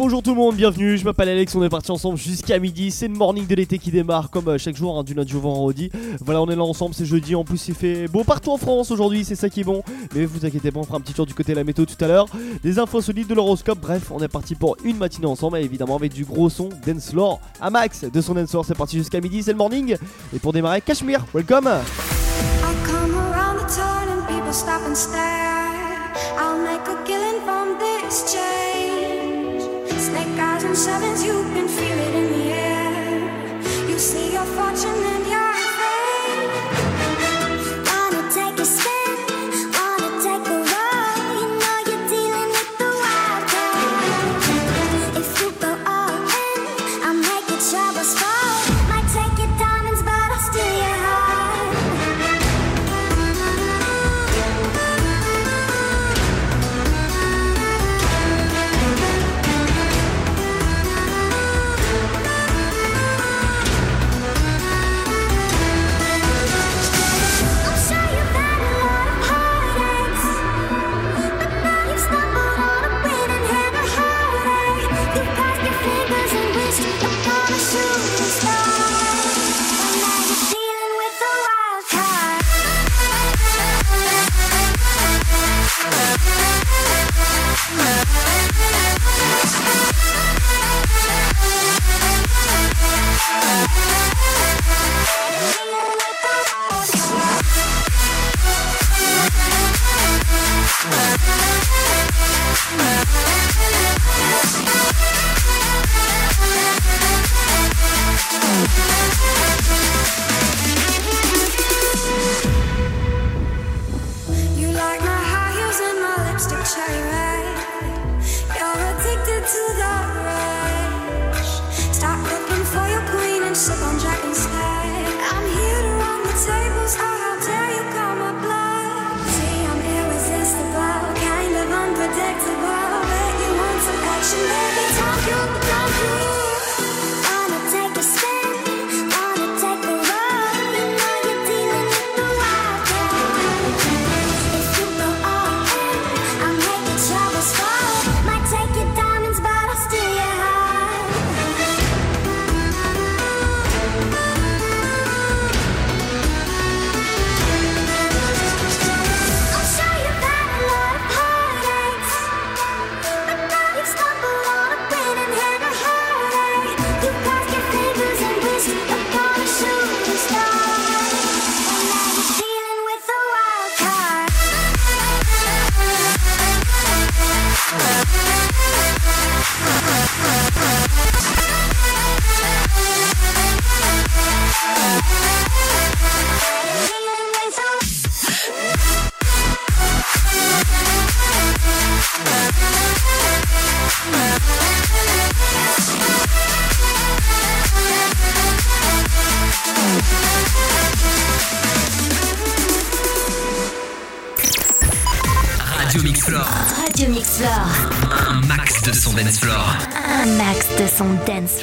bonjour tout le monde, bienvenue, je m'appelle Alex, on est parti ensemble jusqu'à midi, c'est le morning de l'été qui démarre comme euh, chaque jour hein, du lundi au vendredi. Voilà, on est là ensemble, c'est jeudi, en plus il fait beau partout en France aujourd'hui, c'est ça qui est bon. Mais vous inquiétez pas, on fera un petit tour du côté de la météo tout à l'heure, des infos solides de l'horoscope, bref, on est parti pour une matinée ensemble évidemment avec du gros son, dance floor à max de son dance floor, c'est parti jusqu'à midi, c'est le morning. Et pour démarrer, Cachemire, welcome I'll make a killing from this. Sevens, you can feel it in the air. You see your fortune.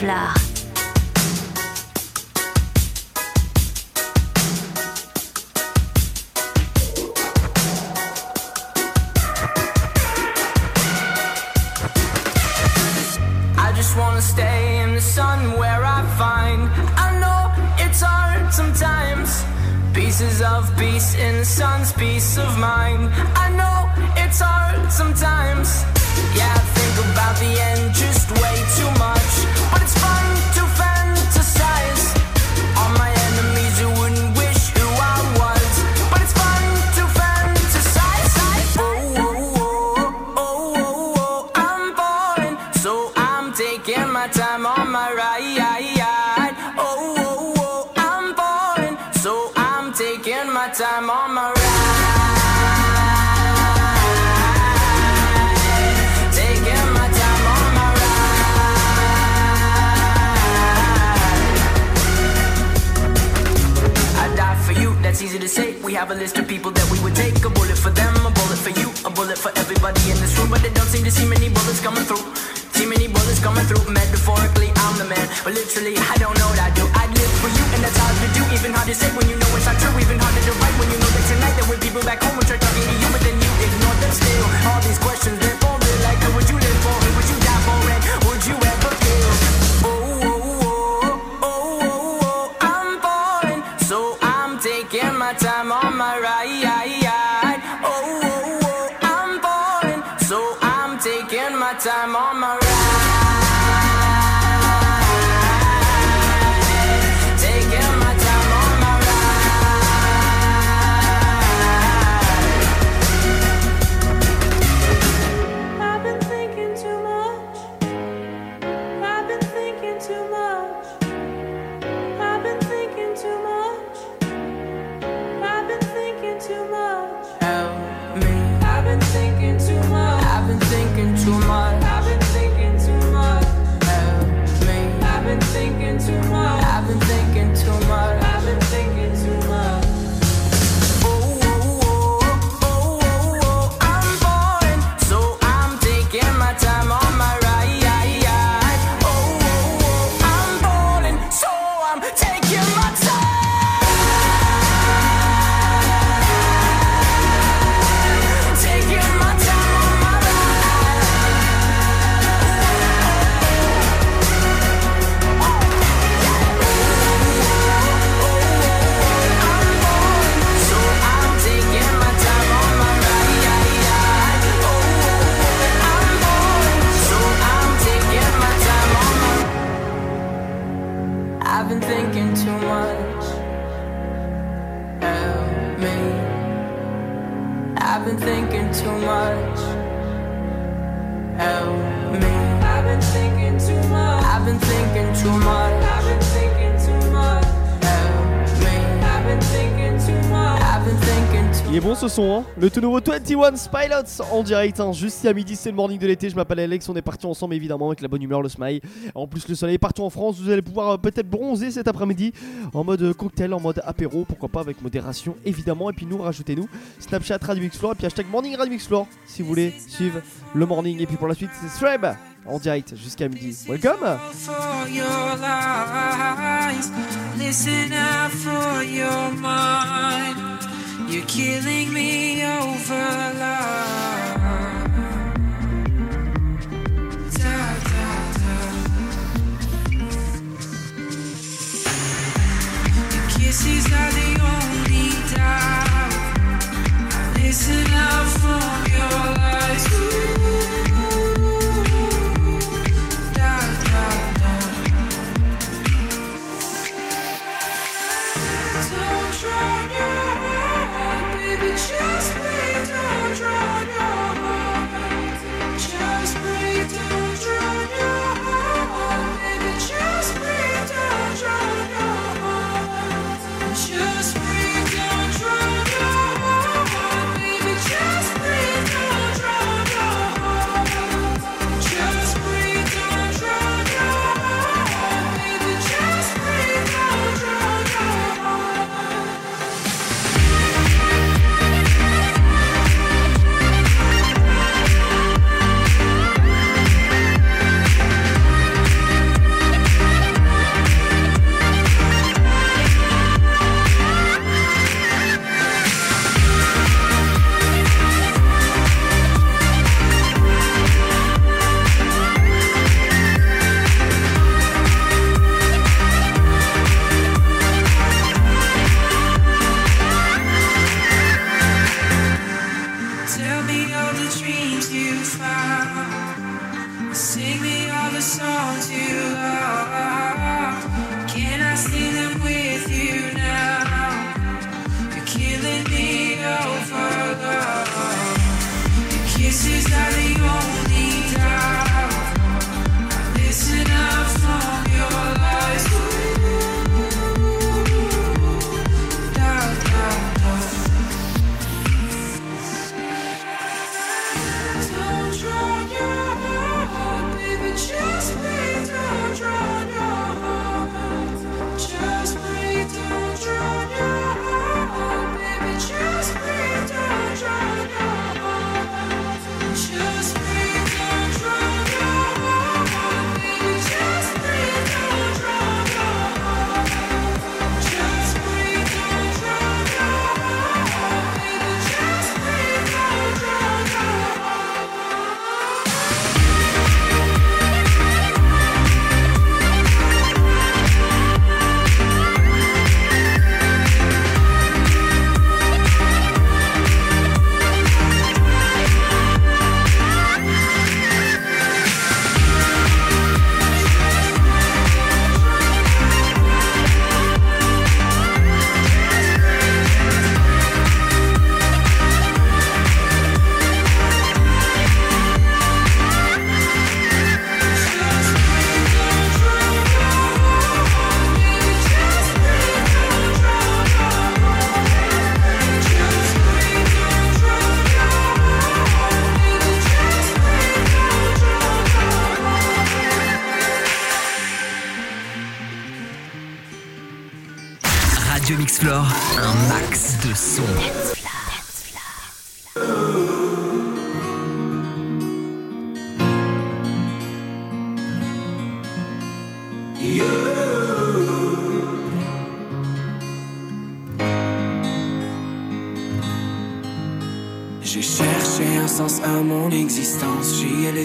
Dance time on my ride. Taking my time on my ride. I die for you, that's easy to say. We have a list of people that we would take. A bullet for them, a bullet for you, a bullet for everybody in this room. But they don't seem to see many bullets coming through. See many bullets coming through. Metaphorically, I'm the man. But literally, I don't know what I do. I live for you, and that's do. Even hard to say when you know it's not true. Even harder to write when you know that tonight there were people back home who tried talking to you, but then you ignored them still. All these questions, they're folded like who would you live for? Who would you die for? And would you ever kill? Oh, oh, oh, oh, oh, oh, I'm falling. So I'm taking my time on ce son, hein. le tout nouveau 21 Pilots en direct, hein, juste à midi, c'est le morning de l'été, je m'appelle Alex, on est parti ensemble évidemment avec la bonne humeur, le smile, en plus le soleil partout en France, vous allez pouvoir euh, peut-être bronzer cet après-midi en mode euh, cocktail, en mode apéro, pourquoi pas avec modération évidemment, et puis nous rajoutez-nous Snapchat Radio Explore et puis hashtag morning Radio Explore si vous voulez suivre le morning, et puis pour la suite c'est Shreb en direct jusqu'à midi. Welcome. You're killing me over love. Da, da, da. Your kisses are the only doubt. I listen out from your lies.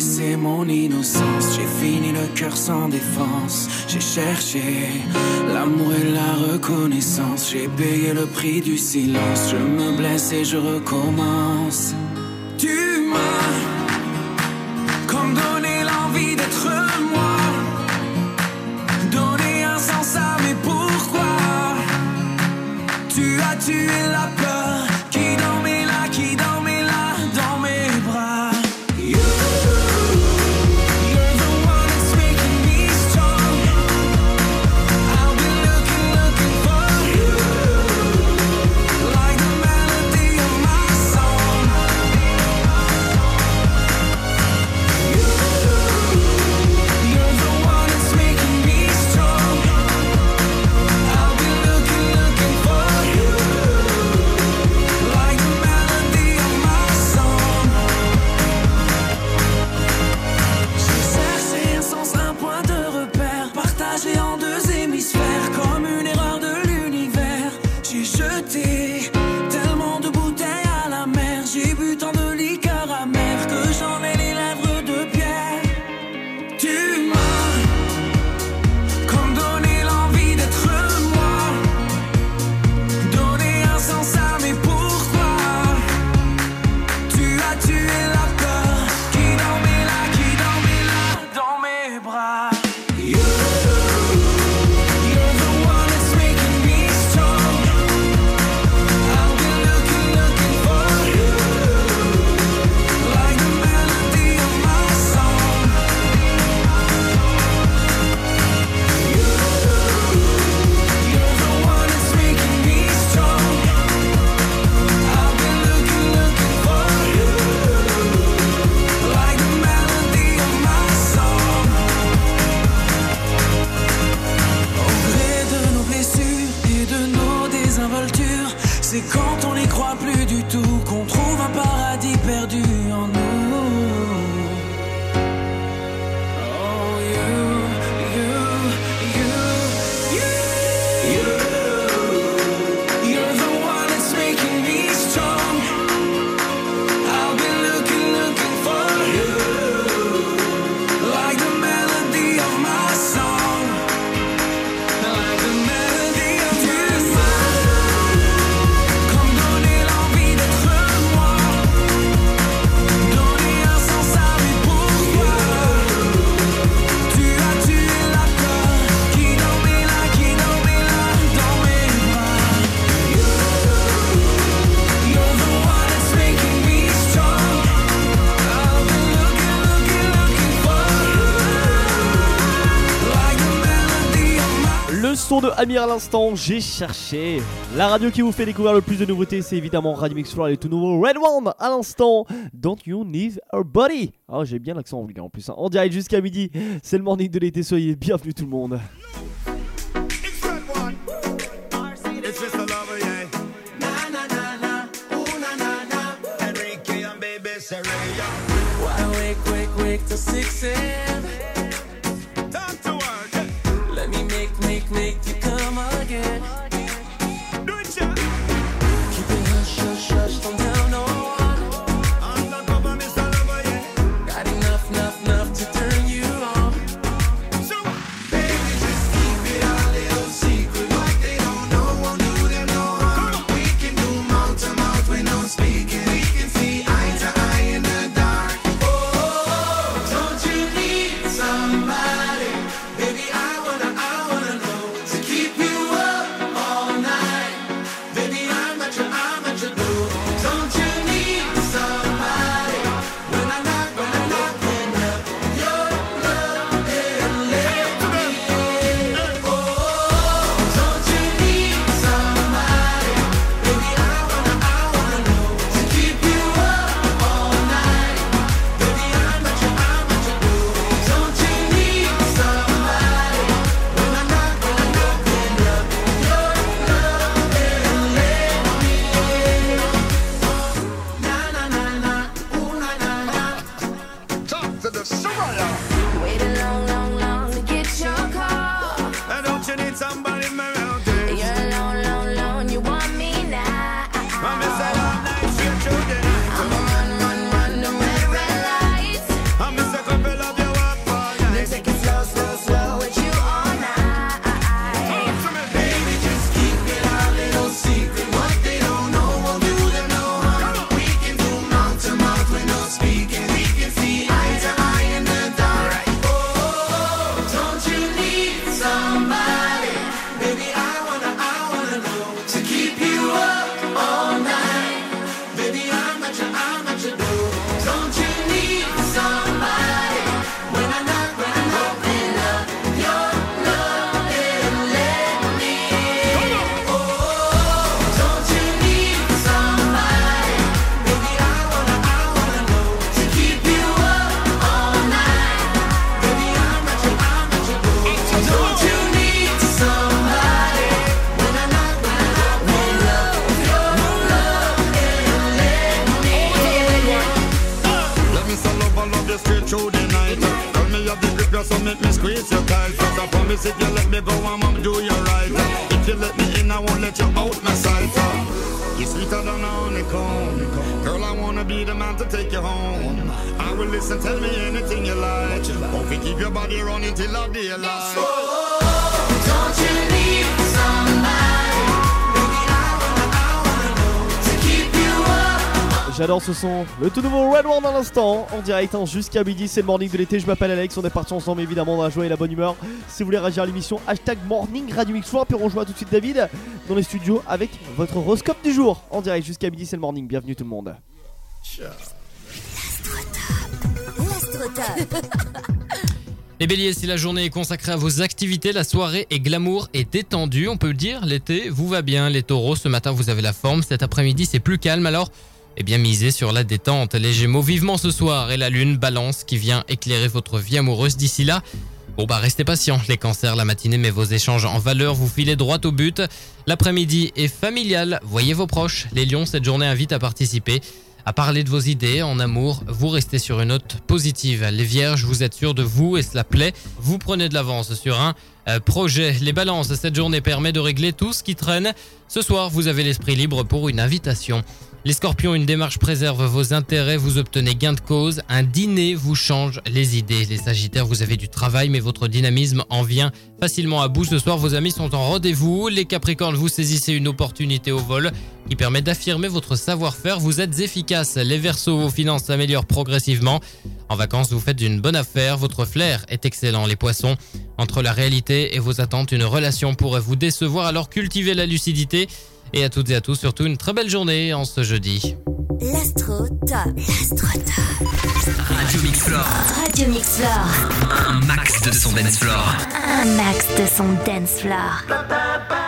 laissé mon innocence, j'ai fini le cœur sans défense. J'ai cherché l'amour et la reconnaissance, j'ai payé le prix du silence. Je me blesse et je recommence. Tu À l'instant, j'ai cherché. La radio qui vous fait découvrir le plus de nouveautés, c'est évidemment Radio Mix Floor et tout nouveau Red One à l'instant. Don't you need a body? Oh, j'ai bien l'accent anglais en plus. Hein. On direct jusqu'à midi. C'est le morning de l'été, soyez bienvenue tout le monde. make, ce son. Le tout nouveau Red One à l'instant, en direct hein, jusqu'à midi. C'est le morning de l'été. Je m'appelle Alex. On est parti ensemble évidemment dans la joie et la bonne humeur. Si vous voulez réagir à l'émission, hashtag morning radio mix Puis on rejoint tout de suite David dans les studios avec votre horoscope du jour. En direct jusqu'à midi, c'est le morning. Bienvenue tout le monde. Les béliers, si la journée est consacrée à vos activités, la soirée est glamour et détendue, on peut le dire, l'été vous va bien. Les taureaux, ce matin vous avez la forme, cet après-midi c'est plus calme, alors eh bien misez sur la détente. Les gémeaux, vivement ce soir, et la lune balance qui vient éclairer votre vie amoureuse d'ici là. Bon bah restez patient, les cancers, la matinée met vos échanges en valeur, vous filez droit au but. L'après-midi est familial, voyez vos proches. Les lions, cette journée invite à participer, à parler de vos idées en amour, vous restez sur une note positive. Les vierges, vous êtes sûrs de vous et cela plaît, vous prenez de l'avance sur un euh, projet. Les balances, cette journée permet de régler tout ce qui traîne. Ce soir, vous avez l'esprit libre pour une invitation. Les scorpions, une démarche préserve vos intérêts, vous obtenez gain de cause, un dîner vous change les idées. Les sagittaires, vous avez du travail, mais votre dynamisme en vient facilement à bout. Ce soir, vos amis sont en rendez-vous. Les capricornes, vous saisissez une opportunité au vol qui permet d'affirmer votre savoir-faire. Vous êtes efficace. Les versos, vos finances s'améliorent progressivement. En vacances, vous faites une bonne affaire. Votre flair est excellent. Les poissons, entre la réalité et vos attentes, une relation pourrait vous décevoir. Alors cultivez la lucidité. Et à toutes et à tous, surtout une très belle journée en ce jeudi. L'astro top. L'astro top. Radio Mix Floor. Radio Mix Floor. Un max de son dance floor. Un max de son dance floor.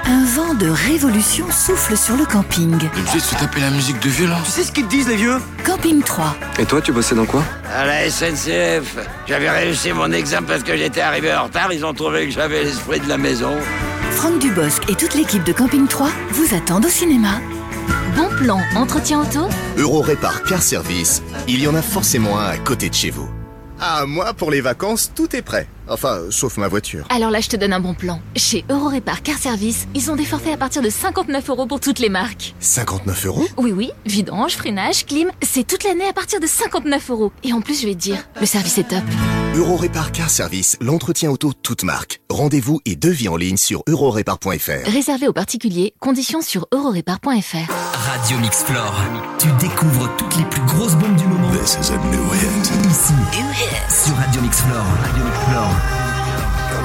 Un vent de révolution souffle sur le camping. Obligé de se taper la musique de violon. Tu sais ce qu'ils te disent les vieux? Camping 3. Et toi, tu bossais dans quoi? À la SNCF. J'avais réussi mon examen parce que j'étais arrivé en retard. Ils ont trouvé que j'avais l'esprit de la maison. Franck Dubosc et toute l'équipe de Camping 3 vous attendent au cinéma. Bon plan, entretien auto Euro Répar Car Service, il y en a forcément un à côté de chez vous. Ah, moi, pour les vacances, tout est prêt. Enfin, sauf ma voiture. Alors là, je te donne un bon plan. Chez Eurorépar Car Service, ils ont des forfaits à partir de 59 euros pour toutes les marques. 59 euros? Oui, oui, vidange, freinage, clim, c'est toute l'année à partir de 59 euros. Et en plus, je vais te dire, le service est top. Euro Répar Car Service, l'entretien auto toute marque. Rendez-vous et devis en ligne sur eurorépar.fr. Réservé aux particuliers, conditions sur eurorépar.fr. Radio Mix Floor. Tu découvres toutes les plus grosses bombes du moment. This is a new hit. Ici, sur Radio Mix Floor. Radio Mix Floor. Radio Mix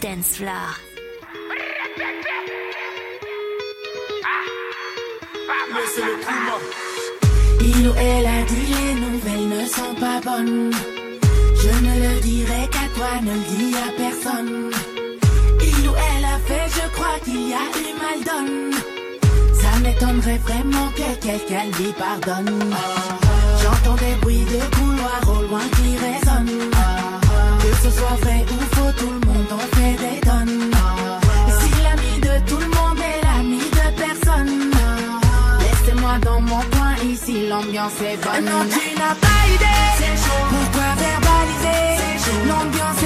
dance floor. Il ou elle a dit les nouvelles ne sont pas bonnes. Je ne le dirai qu'à toi, ne le dis à personne. Il ou elle a fait, je crois qu'il y a eu mal donne. Ça m'étonnerait vraiment que quelqu'un lui pardonne. J'entends des bruits de couloirs au loin qui résonnent. Ce soit vrai ou faux, tout le monde en fait des tonnes. Si l'ami de tout le monde est l'ami de personne, laissez-moi dans mon coin ici, l'ambiance est bonne. Non, tu n'as pas idée. Pourquoi verbaliser L'ambiance est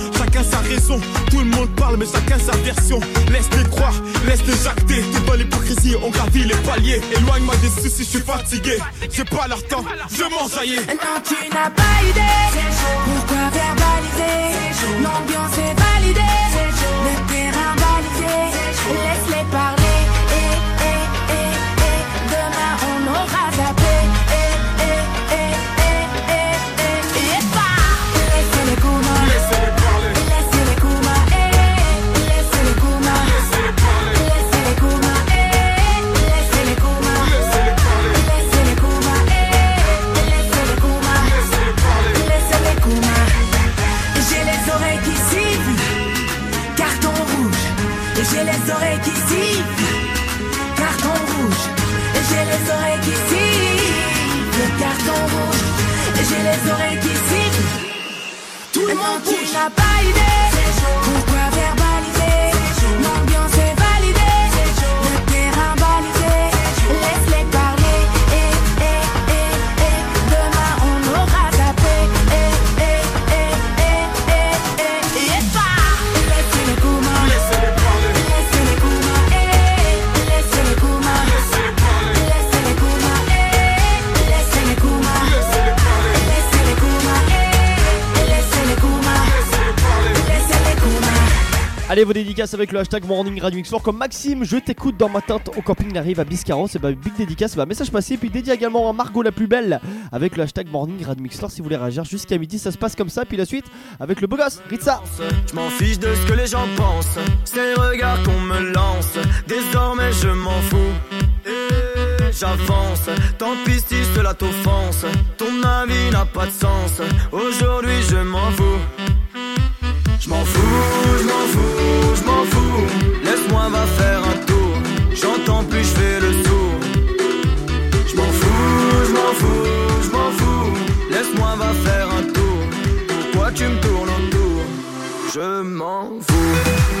chacun sa raison. Tout le monde parle, mais chacun sa version. Laisse-les croire, laisse-les acter. T'es dans l'hypocrisie, on gravit les paliers. Éloigne-moi des soucis, je suis fatigué. J'ai pas leur temps, je m'enjaillais. Non, tu n'as pas idée. Pourquoi verbaliser? L'ambiance est validée. Le terrain balisé. Laisse-les parler. Tout le monde tu n'as Allez, vos dédicaces avec le hashtag Morning Radio Floor. Comme Maxime, je t'écoute dans ma tente au camping arrive à Biscarros. Et bah, big dédicace, bah, message passé. Puis dédié également à Margot la plus belle avec le hashtag Morning Radio Floor. Si vous voulez réagir jusqu'à midi, ça se passe comme ça. Puis la suite avec le beau gosse, Ritza. Je m'en fiche de ce que les gens pensent, c'est le regard qu'on me lance. Désormais je m'en fous. J'avance, tant pis si cela t'offense. Ton avis n'a pas de sens. Aujourd'hui je m'en fous. Je m'en fous, je m'en fous, je m'en fous. Laisse-moi va faire un tour. J'entends plus, je fais le sourd. Je m'en fous, je m'en fous, je m'en fous. Laisse-moi va faire un tour. Pourquoi tu me tournes autour? Je m'en fous.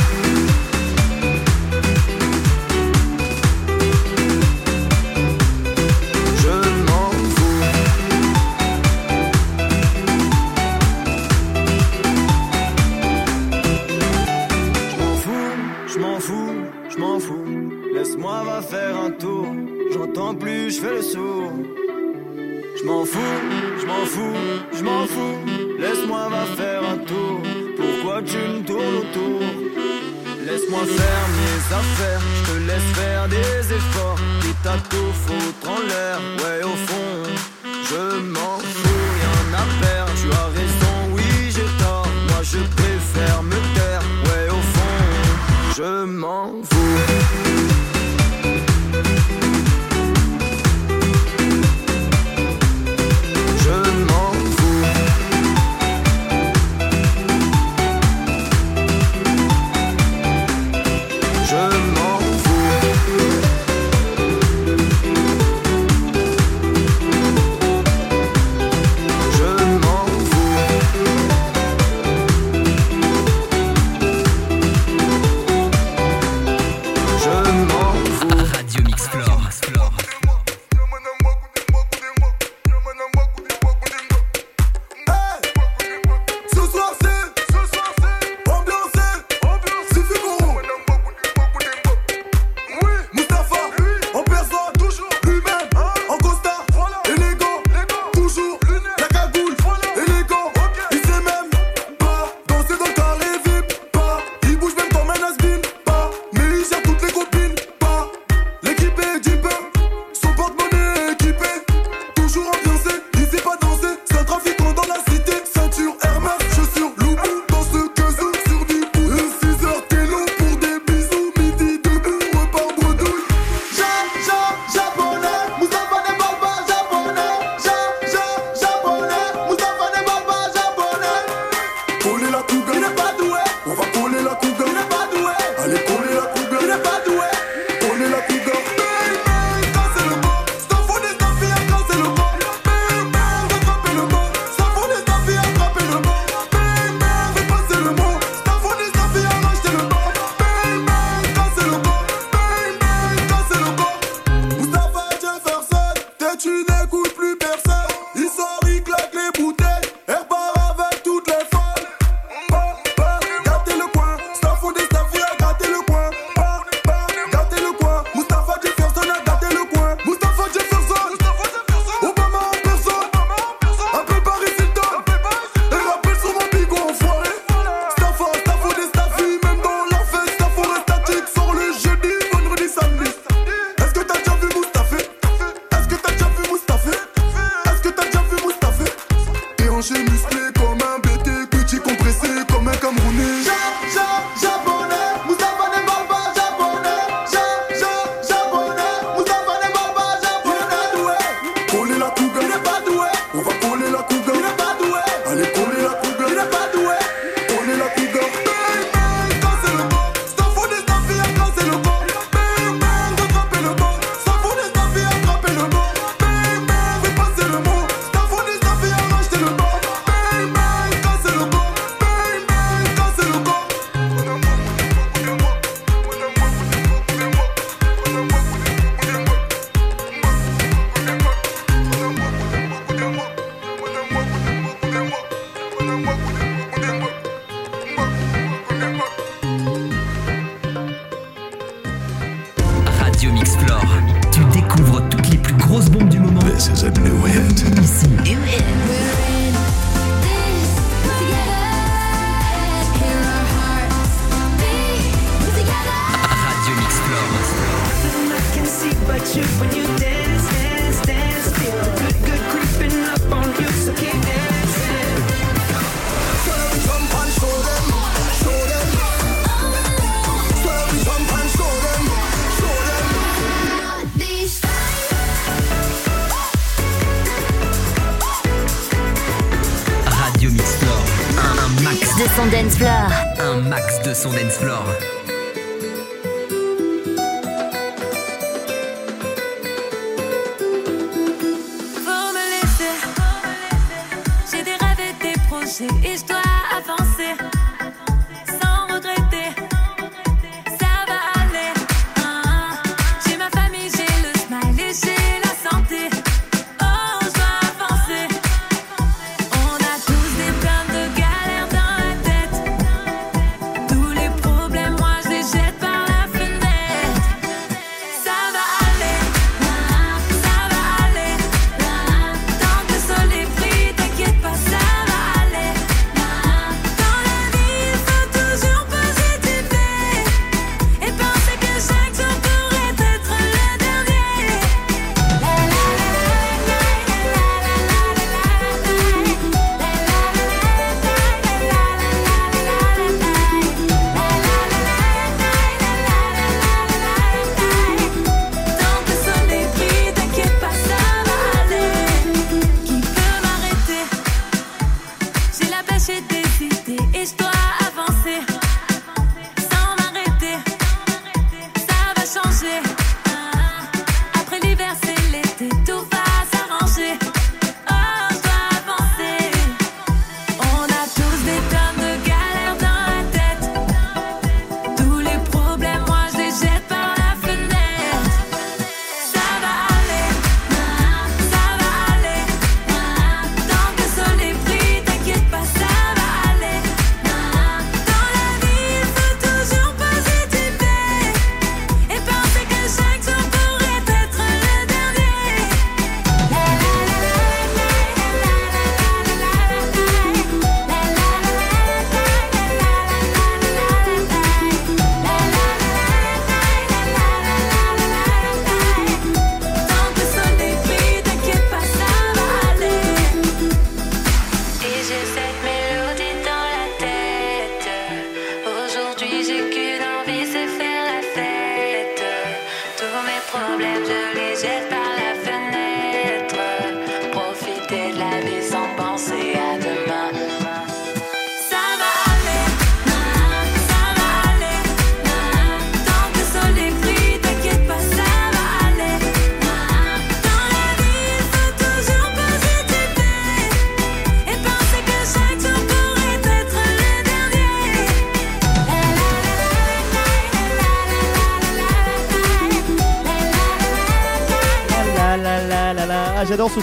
Plus, je fais le sourd. Je m'en fous, je m'en fous, je m'en fous. Laisse-moi va faire un tour. Pourquoi tu me tournes autour? Laisse-moi faire mes affaires, je te laisse faire des efforts. À tout foutre en l'air, ouais au fond, je m'en fous, rien à perdre. Tu as raison, oui j'ai tort. Moi je préfère me taire, ouais au fond, je m'en fous. Son dance floor.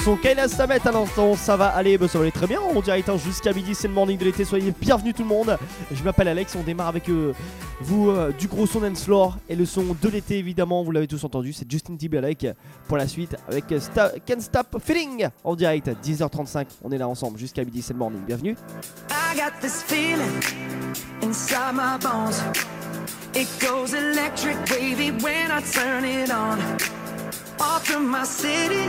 Son. Kayla Samet à l'instant, ça va aller, bah, ça va aller très bien. On dirait hein, jusqu'à midi, c'est le morning de l'été. Soyez bienvenus tout le monde. Je m'appelle Alex, on démarre avec euh, vous euh, du gros son dance floor et le son de l'été évidemment. Vous l'avez tous entendu, c'est Justin Timberlake pour la suite avec euh, Sta- Can't Stop Feeling en direct 10h35. On est là ensemble jusqu'à midi, c'est le morning. Bienvenue. I got this feeling inside my bones. It goes electric wavy when I turn it on. Off from my city,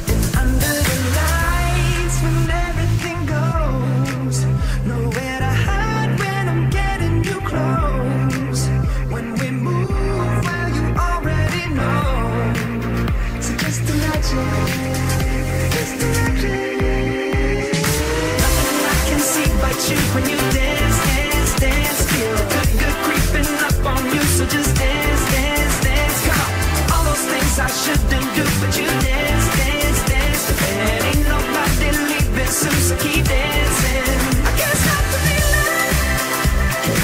I shouldn't do, but you dance, dance, dance. And ain't nobody leaving so keep dancing. I can't stop the feeling.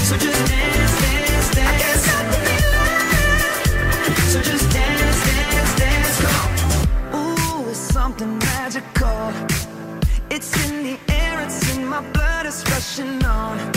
So just dance, dance, dance. Can't stop the feeling. So just dance, dance, dance. Ooh, it's something magical. It's in the air, it's in my blood, it's rushing on.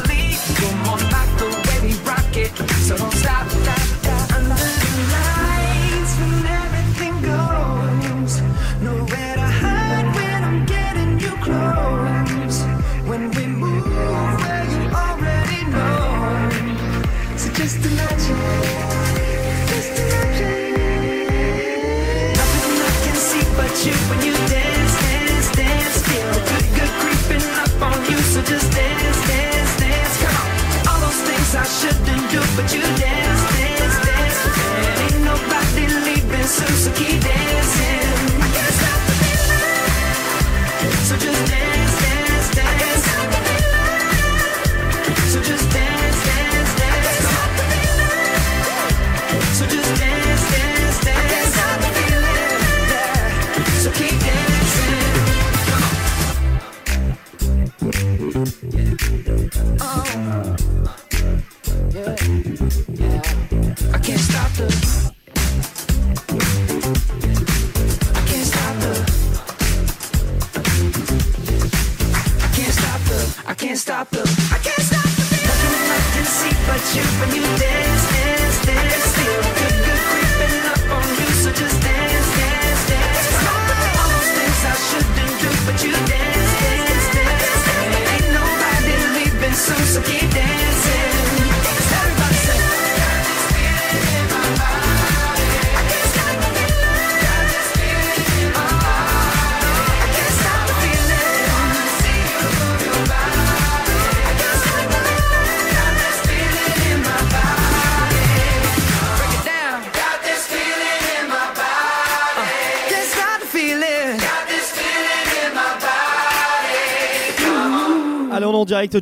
But you dance, dance, dance. And ain't nobody leaving soon, so keep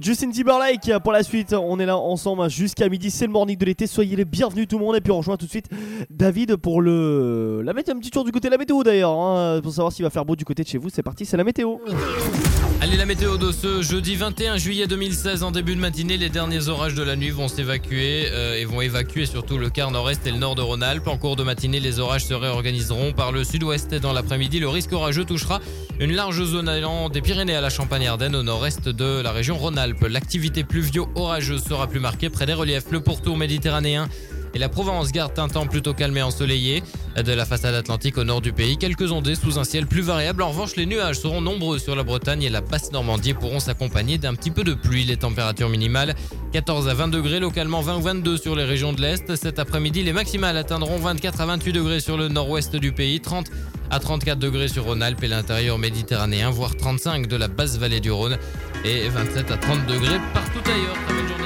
Justin Timberlake pour la suite. On est là ensemble jusqu'à midi. C'est le morning de l'été. Soyez les bienvenus tout le monde. Et puis on rejoint tout de suite David pour le. La météo, un petit tour du côté de la météo d'ailleurs. hein, pour savoir s'il va faire beau du côté de chez vous. C'est parti, c'est la météo. Allez, la météo de ce jeudi 21 juillet 2016 en début de matinée. Les derniers orages de la nuit vont s'évacuer euh, et vont évacuer surtout le quart nord-est et le nord de Rhône-Alpes. En cours de matinée, les orages se réorganiseront par le sud-ouest et dans l'après-midi. Le risque orageux touchera une large zone allant des Pyrénées à la Champagne-Ardenne au nord-est de la région Rhône-Alpes. L'activité pluvio-orageuse sera plus marquée près des reliefs. Le pourtour méditerranéen et la Provence garde un temps plutôt calme et ensoleillé. De la façade atlantique au nord du pays, quelques ondées sous un ciel plus variable. En revanche, les nuages seront nombreux sur la Bretagne et la basse Normandie pourront s'accompagner d'un petit peu de pluie. Les températures minimales 14 à 20 degrés, localement 20 ou 22 sur les régions de l'Est. Cet après-midi, les maximales atteindront 24 à 28 degrés sur le nord-ouest du pays, 30 à 34 degrés sur Rhône-Alpes et l'intérieur méditerranéen, voire 35 de la basse vallée du Rhône et 27 à 30 degrés partout ailleurs.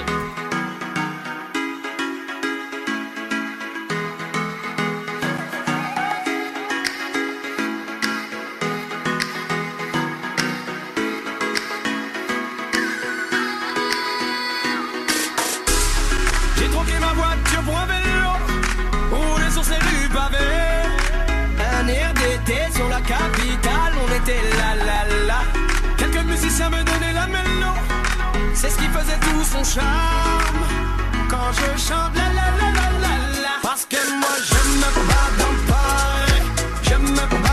son charme quand je chante la la la la la la. Parce que moi je me bats dans le Paris, je me bats.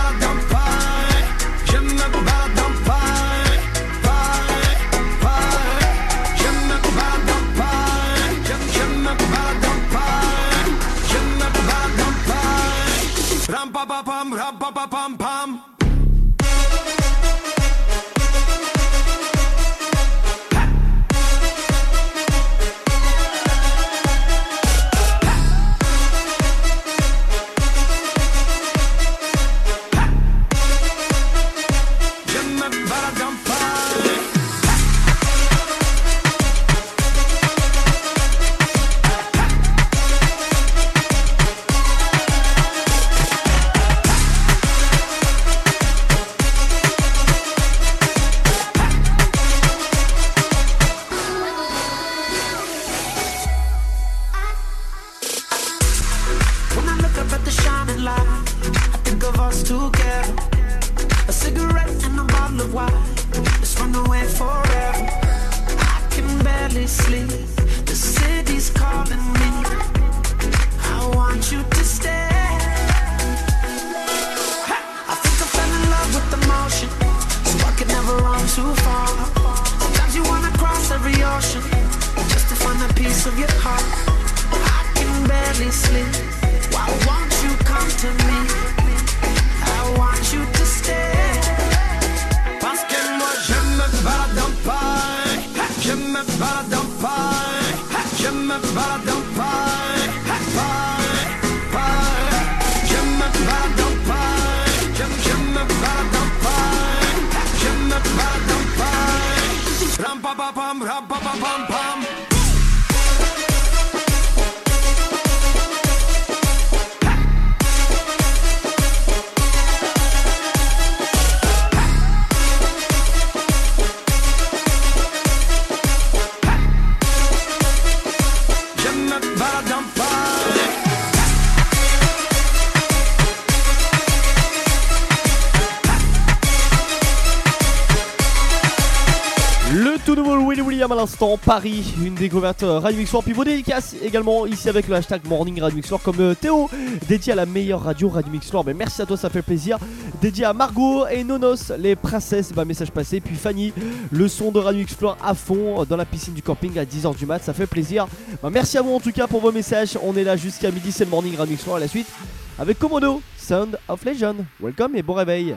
l'instant Paris, une découverte euh, Radio Mixoir. Puis vos également ici avec le hashtag Morning Radio Mixoir comme euh, Théo, dédié à la meilleure radio Radio Mixoir. Mais merci à toi, ça fait plaisir. Dédié à Margot et Nonos, les princesses, bah, message passé. Puis Fanny, le son de Radio Mixoir à fond euh, dans la piscine du camping à 10h du mat, ça fait plaisir. Bah, merci à vous en tout cas pour vos messages. On est là jusqu'à midi, c'est le Morning Radio Mixoir. À la suite avec Komodo, Sound of Legend. Welcome et bon réveil.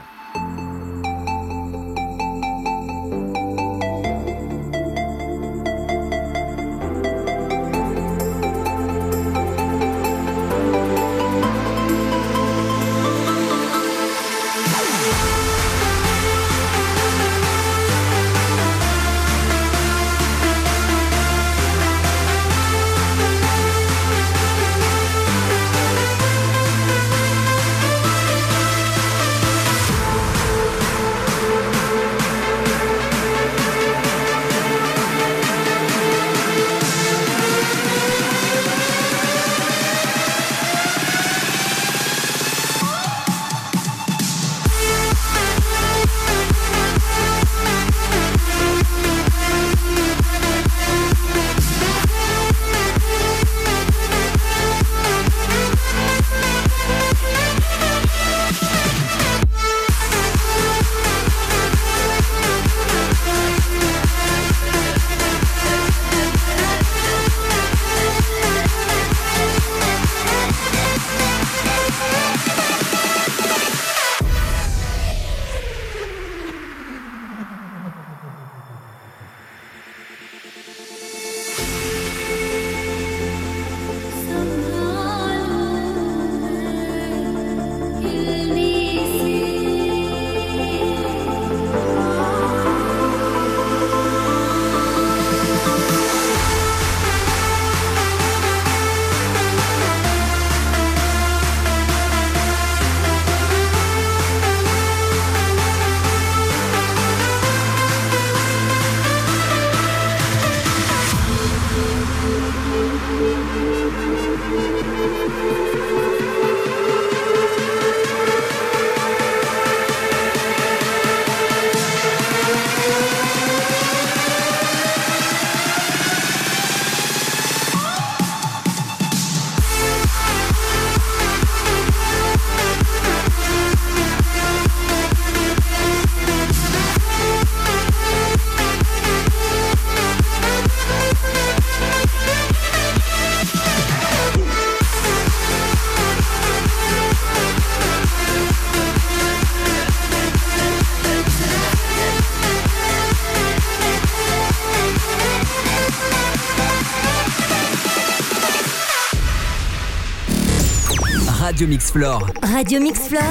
Radio Mix Floor. Radio Mix Floor,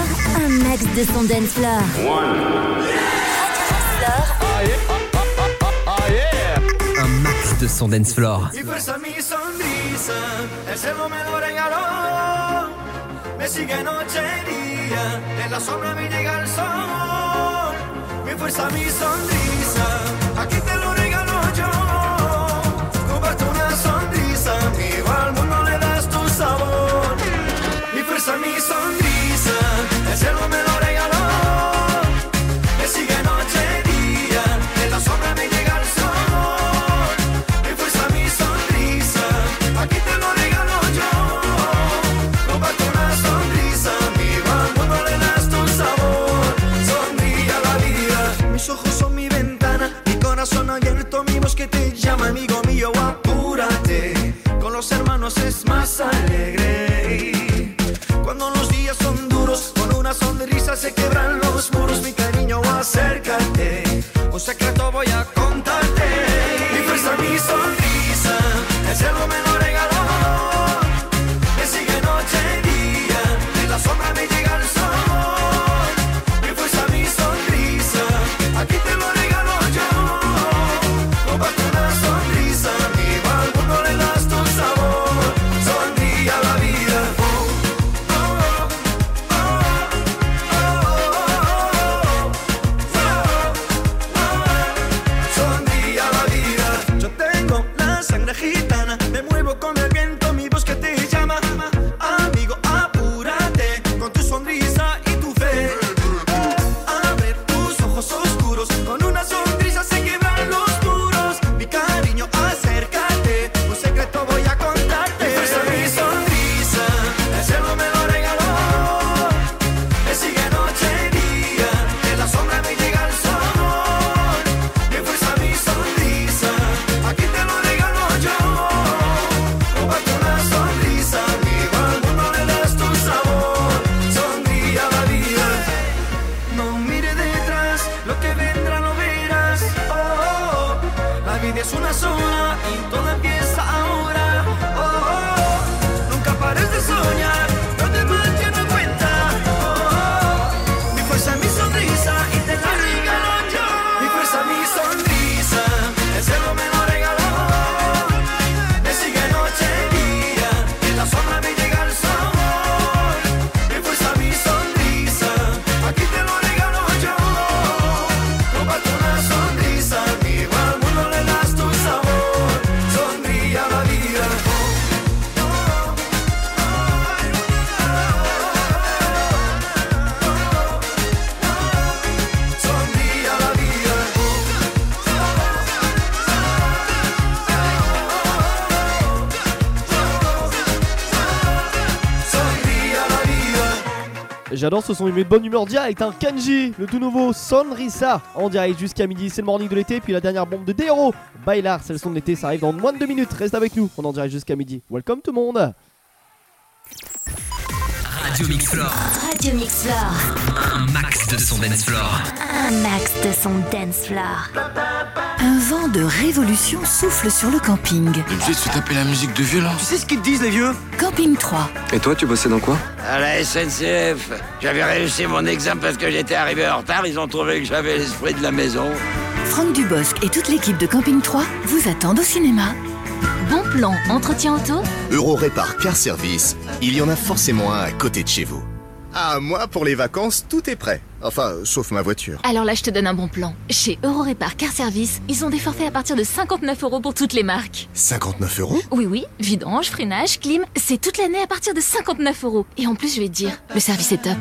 un max de son dance floor. Un max de son dance floor. Mi fuerza, mi sonrisa, el cielo me lo regaló. Me sigue noche y día, en la sombra me llega el sol. Mi fuerza, mi sonrisa, aquí te lo regalo yo. Comparte una sonrisa, vivo al mundo J'adore ce son, il met de bonne humeur direct. Hein. Kenji, le tout nouveau Sonrisa en direct jusqu'à midi. C'est le morning de l'été. Puis la dernière bombe de Dero, Bailar, c'est le son de l'été. Ça arrive dans moins de 2 minutes. Reste avec nous. On en direct jusqu'à midi. Welcome tout le monde. Radio Mix Floor. Radio Mix Floor, Un max de son dance floor. un max de son dance floor. Un vent de révolution souffle sur le camping. Obligé de se taper la musique de vieux là Tu sais ce qu'ils disent, les vieux? Camping 3. Et toi, tu bossais dans quoi? À la SNCF. J'avais réussi mon examen parce que j'étais arrivé en retard. Ils ont trouvé que j'avais l'esprit de la maison. Franck Dubosc et toute l'équipe de Camping 3 vous attendent au cinéma. Bon plan, entretien auto Euro Répar Car Service, il y en a forcément un à côté de chez vous. Ah, moi, pour les vacances, tout est prêt. Enfin, sauf ma voiture. Alors là, je te donne un bon plan. Chez Eurorépar Car Service, ils ont des forfaits à partir de 59 euros pour toutes les marques. 59 euros Oui, oui, vidange, freinage, clim, c'est toute l'année à partir de 59 euros. Et en plus, je vais te dire, le service est top.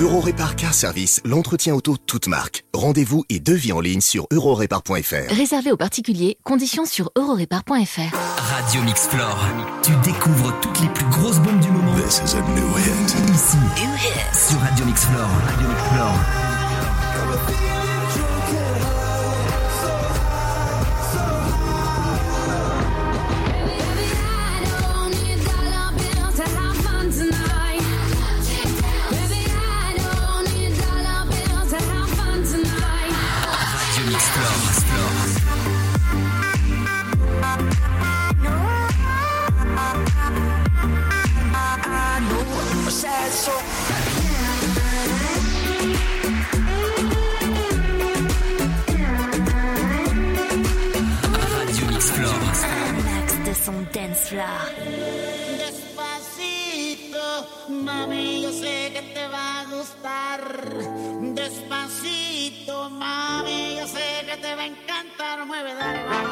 Euro Répar Car Service, l'entretien auto toute marque. Rendez-vous et devis en ligne sur eurorépar.fr. Réservé aux particuliers, conditions sur eurorépar.fr. Radio Mix Floor. Tu découvres toutes les plus grosses bombes du moment. This is a new hit. Ici. Sur Radio Mix Floor. Radio Mix Mueve, dale.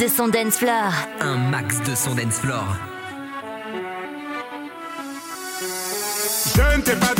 De son dance floor. Un max de son dance floor. Je ne t'ai pas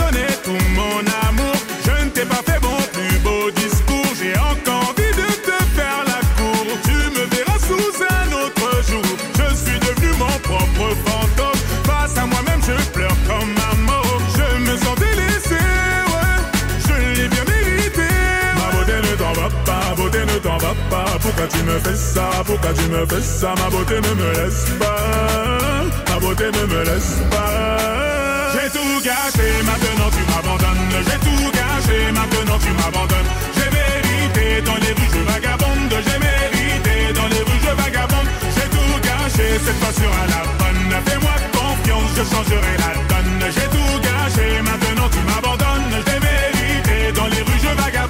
me fais ça? Ma beauté ne me laisse pas, ma beauté ne me laisse pas. J'ai tout gâché, maintenant tu m'abandonnes. J'ai tout gâché, maintenant tu m'abandonnes. J'ai mérité dans les rues, je vagabonde. J'ai mérité dans les rues, je vagabonde. J'ai tout gâché, cette fois sera la bonne. Fais-moi confiance, je changerai la donne. J'ai tout gâché, maintenant tu m'abandonnes. J'ai mérité dans les rues, je vagabonde.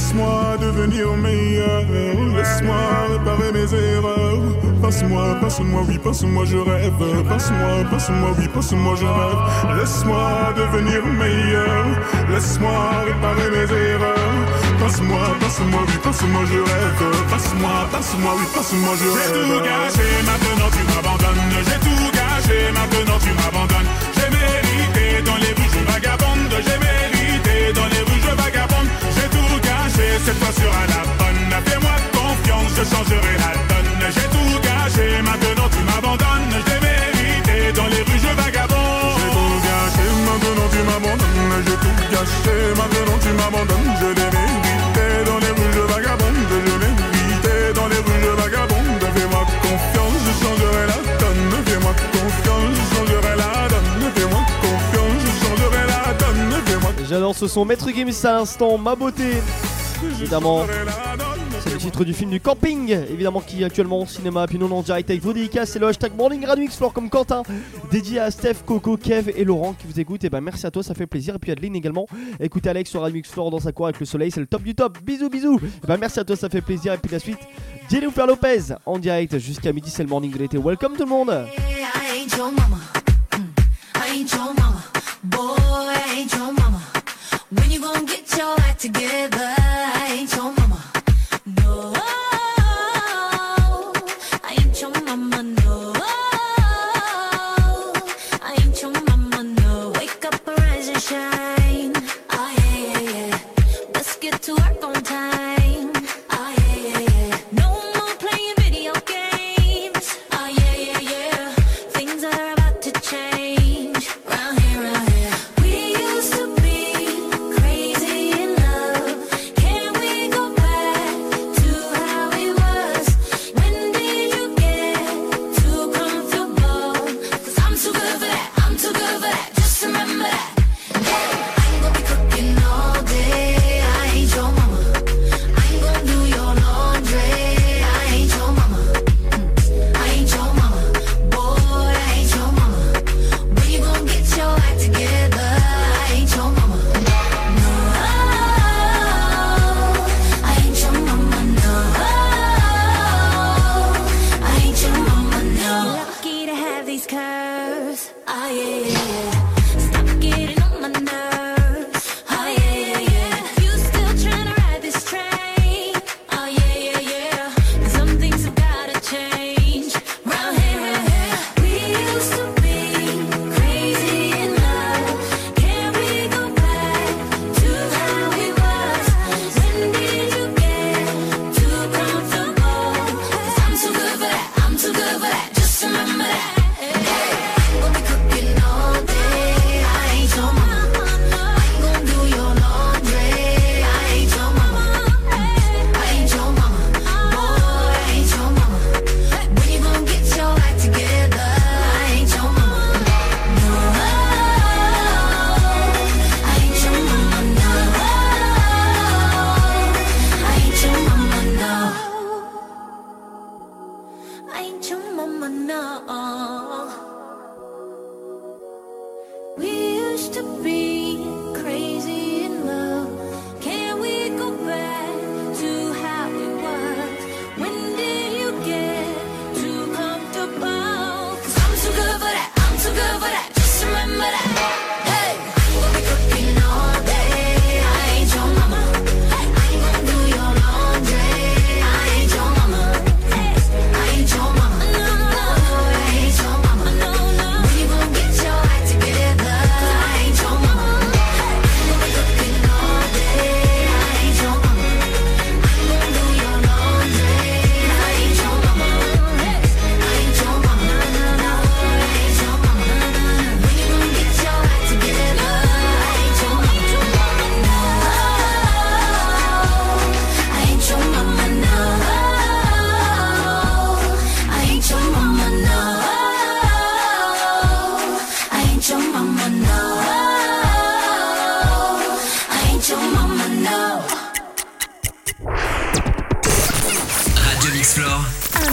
Laisse-moi devenir meilleur. Laisse-moi réparer mes erreurs. Passe-moi, passe-moi, oui, passe-moi, je rêve. Passe-moi, passe-moi, oui, passe-moi, je rêve. Laisse-moi devenir meilleur. Laisse-moi réparer mes erreurs. Passe-moi, passe-moi, oui, passe-moi, je rêve. Passe-moi, passe-moi, oui, passe-moi, je rêve. J'ai tout gâché, maintenant tu m'abandonnes. J'ai tout gâché, maintenant tu m'abandonnes. J'ai mérité dans les rues, je vagabonde. J'ai mérité cette fois sera la bonne. Fais-moi confiance, je changerai la donne. J'ai tout gâché, maintenant tu m'abandonnes. J'ai mérité dans les rues, je vagabonde. J'ai tout gâché, maintenant tu m'abandonnes. J'ai tout gâché, maintenant tu m'abandonnes. Je l'ai mérité dans les rues, je vagabonde. Je l'ai mérité dans les rues, je vagabonde. Fais-moi confiance, je changerai la donne. Fais-moi confiance, je changerai la donne. Fais-moi confiance, je changerai la donne. J'adore ce son. Maître Gims à l'instant, ma beauté. Évidemment, c'est le titre du film du camping, évidemment qui est actuellement au cinéma. Puis nous on est en direct avec vos dédicaces. C'est le hashtag Morning Radio Floor comme Quentin, dédié à Steph, Coco, Kev et Laurent qui vous écoutent. Et ben merci à toi, ça fait plaisir. Et puis Adeline également. Écoutez Alex sur Radio Floor dans sa cour avec le soleil, c'est le top du top. Bisous, bisous. Et ben merci à toi, ça fait plaisir. Et puis la suite, Jennifer Lopez en direct jusqu'à midi, c'est le morning de l'été. Welcome tout le monde. I your mama. Mm, I your mama. Boy, I your mama. Gonna get your act together? I ain't your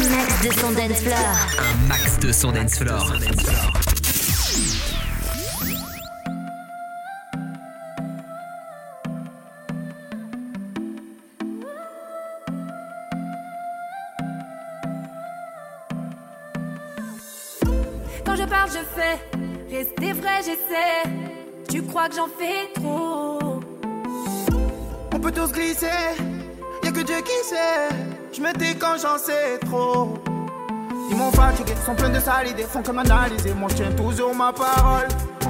max de son dance floor. un max de son dance floor. Quand je parle, je fais. Rester vrai, j'essaie. Tu crois que j'en fais trop? On peut tous glisser, y'a que Dieu qui sait. Je me dis quand j'en sais trop. Ils m'ont fatigué, sont pleins de sales idées, font comme analyser. Moi je tiens toujours ma parole. Oh.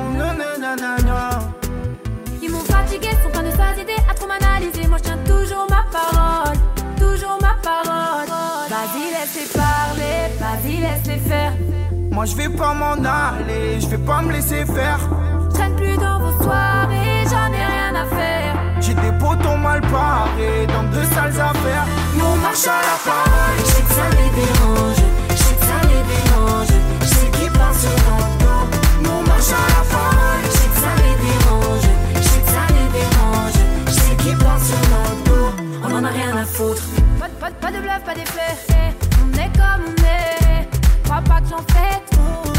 Ils m'ont fatigué, sont pleins de sales idées à trop m'analyser. Moi je tiens toujours ma parole, toujours ma parole. Vas-y, laisse-les parler, vas-y, laisse-les faire. Moi je vais pas m'en aller, je vais pas me laisser faire. Je traîne plus dans vos soirées, j'en ai rien à faire. J'ai des potons mal parés dans de sales affaires. Nous on marche à la parole. Je sais que ça les dérange, je sais que ça les dérange, je sais qu'ils parlent sur notre dos. Nous on marche à la parole. Je sais que ça les dérange, je sais que ça les dérange, je sais qu'ils parlent sur notre dos. On en a rien à foutre. Pas, pas Pas, pas de bluff, pas d'effet. eh. On est comme on est. Crois pas que j'en fais trop.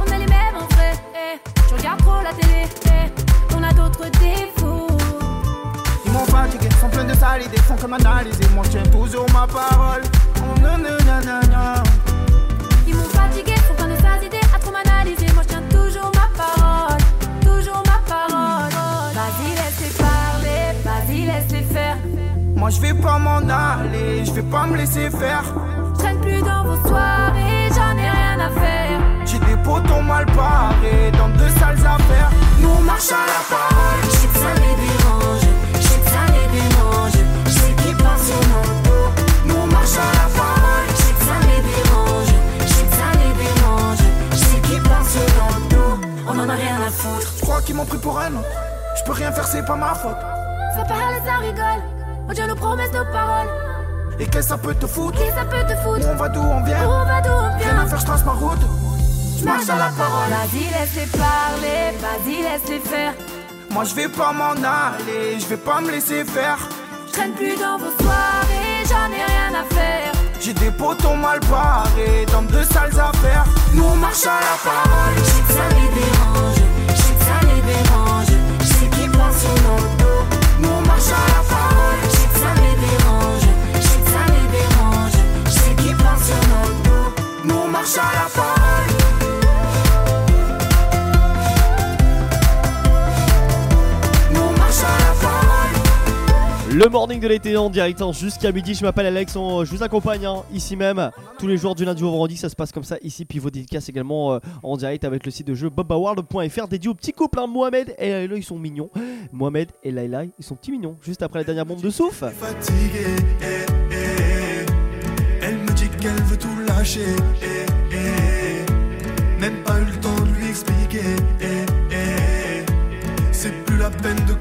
On est les mêmes en vrai. eh. Tu regardes trop la télé. D'autres défauts. Ils m'ont fatigué, sont pleins de sales idées, font que m'analyser. Moi, je tiens toujours ma parole. Oh, non, non, non, non, non. Ils m'ont fatigué, faut plein de sales idées à trop m'analyser. Moi je tiens toujours ma parole, toujours ma parole. Vas-y, laisse-les parler, vas-y, laisse-les faire. Moi, je vais pas m'en aller, je vais pas me laisser faire. Je traîne plus dans vos soirées, j'en ai rien à faire. J'ai des potons mal barrés dans de sales affaires. Nous, on marche à la parole. Je sais que ça les dérange, je sais que ça les dérange, je sais qu'ils pensent sur mon dos. Nous, on marche à la parole. Je sais que ça les dérange, je sais que ça les dérange, je sais qu'ils pensent sur mon dos. On en a rien à foutre. Je crois qu'ils m'ont pris pour un autre. Je peux rien faire, c'est pas ma faute. Ça parle, ça rigole. On tient nos promesses, nos paroles. Et qu'est-ce que ça peut te foutre? Qui ça peut te foutre? Où on va d'où on vient? Où on va d'où on Rien vient? à faire, je trace ma route. Je marche à la parole. Vas-y, laisse-les parler, vas-y, laisse-les faire. Moi, je vais pas m'en aller, je vais pas me laisser faire. Je traîne plus dans vos soirées, j'en ai rien à faire. J'ai des potons mal barrés dans de sales affaires. Nous, on marche à la parole. Je sais que ça les dérange, je sais que ça les dérange, je sais qu'ils pensent sur mon dos. Nous, on marche à la parole. Je sais que ça les dérange, je sais que ça les dérange, je sais qu'ils pensent sur mon dos. Nous, on marche à la parole. Le morning de l'été en direct hein, jusqu'à midi. Je m'appelle Alex, on- je vous accompagne hein, ici même tous les jours du lundi au vendredi. Ça se passe comme ça ici. Puis vos dédicaces également euh, en direct avec le site de jeu bobaward.fr dédié au petit couple hein, Mohamed et Laila. Ils sont mignons. Mohamed et Laila, ils sont petits mignons. Juste après la dernière bombe de souffle. fatiguée. eh, eh. Elle me dit qu'elle veut tout lâcher. eh. Même pas eu le temps de lui expliquer. C'est plus la peine de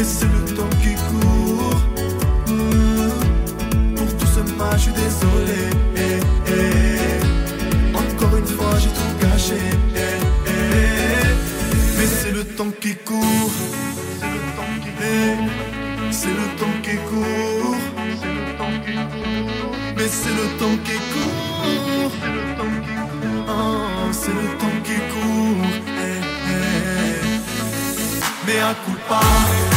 Mais c'est le temps qui court. Hmm. Pour tout ce mal, je suis désolé. Encore une fois, j'ai tout eh. Mais c'est le temps qui court. C'est le temps qui court. C'est le temps qui court. Mais c'est le temps qui court. C'est le temps qui court. Oh, c'est le temps qui court. Eh, eh. Mais à coup pas.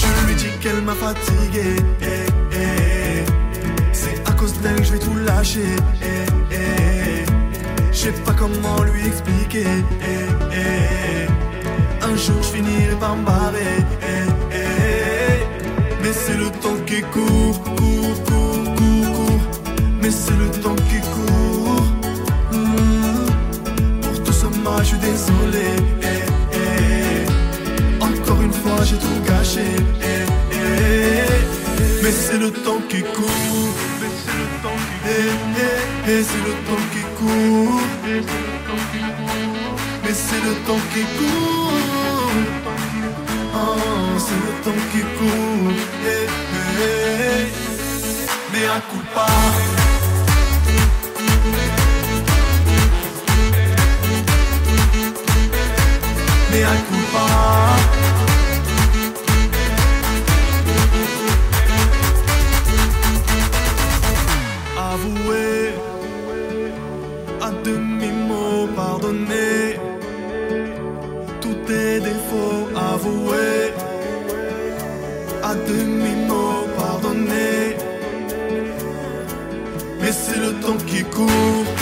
Je lui dis qu'elle m'a fatigué. eh, eh. C'est à cause d'elle que je vais tout lâcher. eh, eh. Je pas comment lui expliquer. eh, eh. Un jour je finirai par me. Mais c'est le temps qui court, court, court, court, court. Mais c'est le temps qui court. Je suis désolé. eh, eh. Encore une fois, j'ai tout gâché. eh, eh. Mais c'est le temps qui court. Mais c'est le temps qui eh, eh, eh, c'est le temps qui court. Mais c'est le temps qui court. Oh, c'est le temps qui court. eh, eh. Mais à coup pas. Avouer à demi-mot pardonner tous tes défauts avoués à demi-mot pardonner mais c'est le temps qui court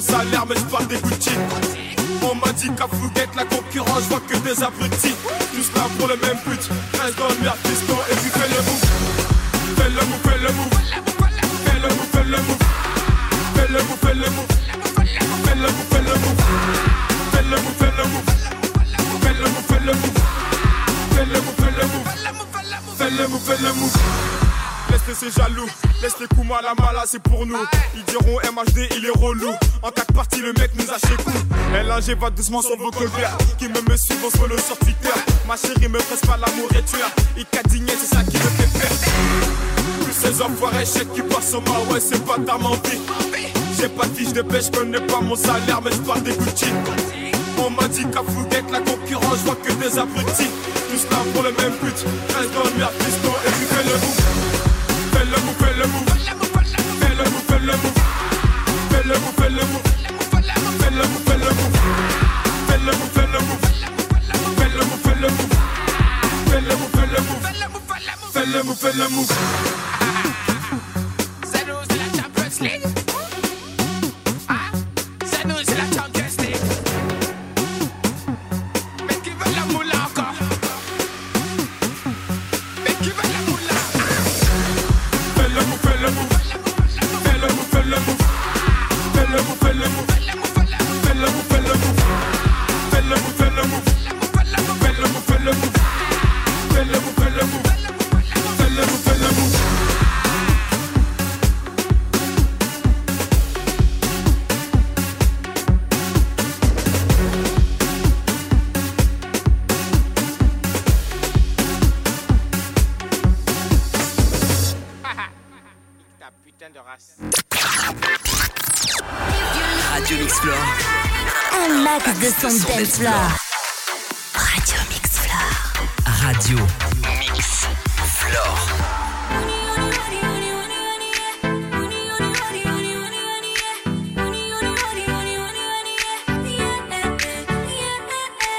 mon salaire, mais je parle des Gucci. On m'a dit qu'à Fouguette, la concurrence, je vois que des abrutis. Doucement sur vos. Qui me me suivent, on se follow sur Twitter. Ma chérie me presse pas l'amour et tu as. Il cadigné, c'est ça qui me fait perdre. Tous ces enfoirés chèques qui passent au mât, ouais, c'est pas ta envie. J'ai pas de fiche de pêche, connais pas mon salaire, mais je parle des Gucci. On m'a dit qu'à Fouguette, la concurrence, je vois que des abrutis. Tous là pour le même but, Floor. Un max de son dance floor. Radio Mix Floor. Radio Mix Floor.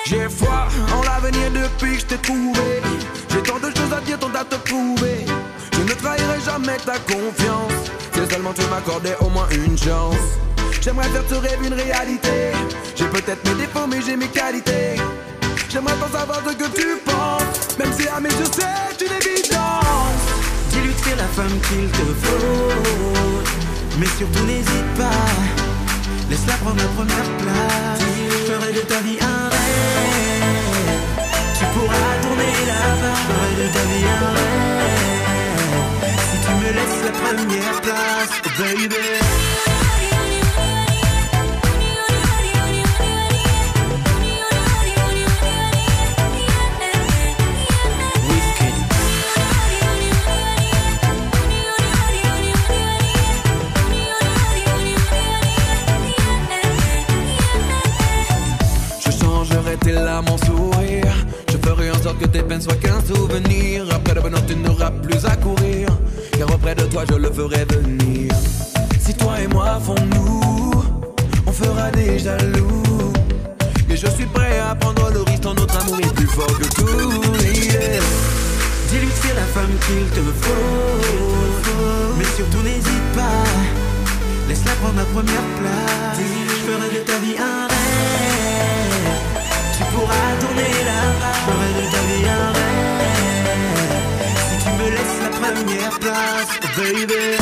J'ai foi en l'avenir depuis que je t'ai trouvé. J'ai tant de choses à dire, tant à te prouver. Je ne trahirai jamais ta confiance. Si seulement tu m'accordais au moins une chance. J'aimerais faire ce rêve une réalité. J'ai peut-être mes défauts, mais j'ai mes qualités. J'aimerais pas savoir ce que tu penses. Même si à mes yeux c'est une évidence. Dis-lui la femme qu'il te faut. Mais surtout n'hésite pas. Laisse-la prendre la première place. Je ferai de ta vie un rêve. Tu pourras tourner là-bas. Je ferai de ta vie un rêve. Si tu me laisses la première place, oh baby. En sourire. Je ferai en sorte que tes peines soient qu'un souvenir. Après bonheur, tu n'auras plus à courir. Car auprès de toi, je le ferai venir. Si toi et moi font-nous, on fera des jaloux. Et je suis prêt à prendre le risque, tant notre amour est plus fort que tout. yeah. Dis-lui la femme qu'il te faut. Mais surtout n'hésite pas. Laisse-la prendre la première place. Je ferai de ta vie un rêve. Tu pourras tourner là-bas. Je ferai de ta vie un rêve. Si tu me laisses la première place, baby.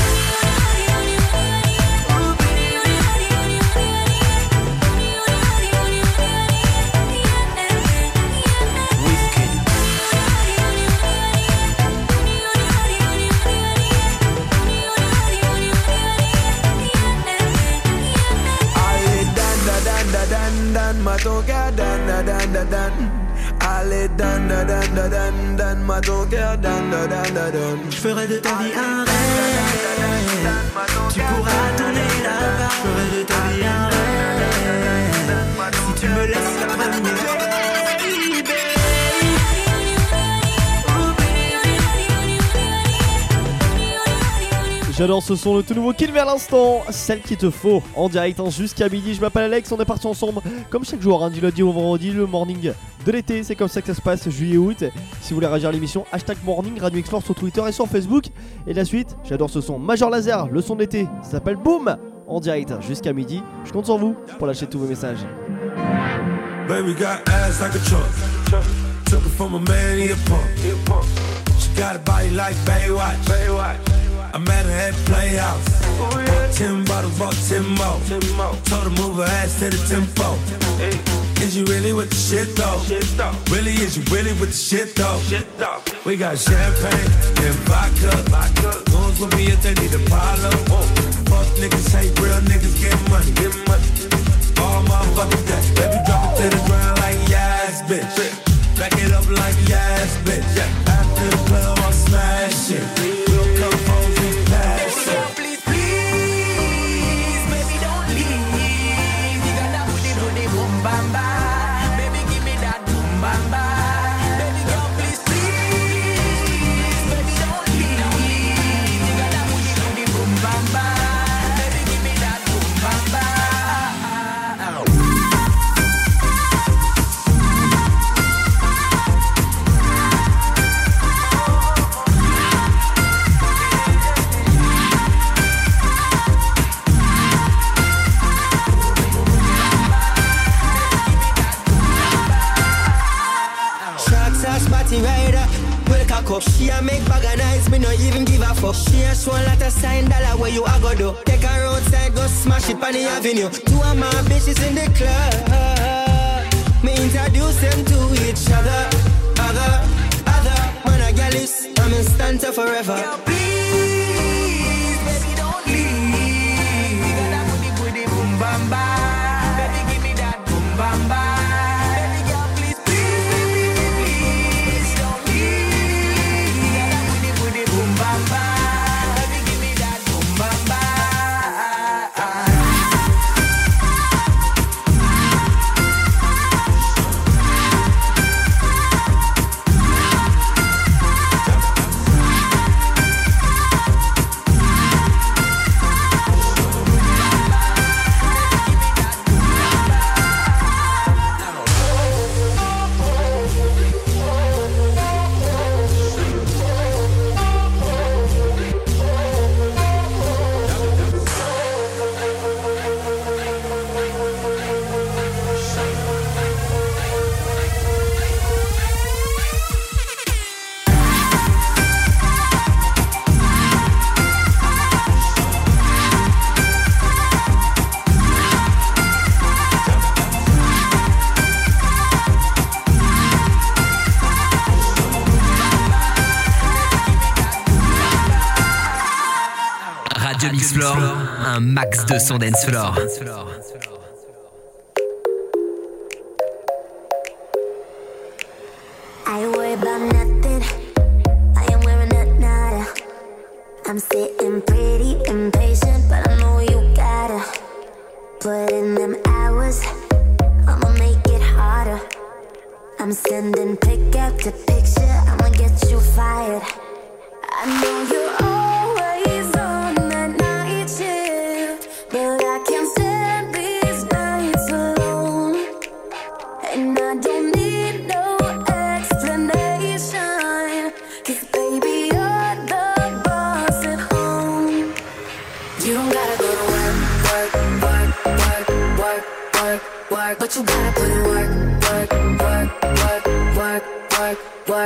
Dan, dan. Allez, dan, da, dan, da, dan, dan, ma ton cœur, dan, da, dan, da, dan. Je ferai de ta vie un rêve. Tu pourras tourner là-bas. Je ferai de ta vie un rêve. Si tu me laisses la première. J'adore ce son, le tout nouveau Kilmer l'instant, celle qui te faut en direct hein, jusqu'à midi. Je m'appelle Alex, on est parti ensemble comme chaque jour, hein, du lundi au vendredi, le morning de l'été. C'est comme ça que ça se passe, juillet-août. Si vous voulez réagir à l'émission, hashtag morning, Radio Explore sur Twitter et sur Facebook. Et la suite, j'adore ce son, Major Laser, le son de l'été, ça s'appelle Boom en direct jusqu'à midi. Je compte sur vous pour lâcher tous vos messages. Baby got ass like a a he a. Got a body like Baywatch. I met her at Playhouse. Oh, bought ten bottles, bought ten more. Told her move her ass to the tempo. Is you really with the shit though? shit though? Really, is you really with the shit though? Shit though. We got champagne and vodka. Goons with me if they need a problem. Fuck niggas, hate real niggas, get money. Get money. All motherfuckers that baby drop it to the ground like yes, bitch. Back it up like yes, bitch. After the club, I'm smashing. We'll up. She a make bag of nice, me no even give a fuck. She a show a lot of sign dollar where you a go do. Take her outside, go smash it on the avenue. Two of my bitches in the club. Me introduce them to each other. Other, other. Man, a gal is, I'm in stanza forever. Please, un max de son dance floor. I worry about nothing. I am wearing a nada. I'm sitting pretty impatient, but I know you gotta put in them hours. I'ma make it harder. I'm sending pick after picture. I'ma get you fired. I know you're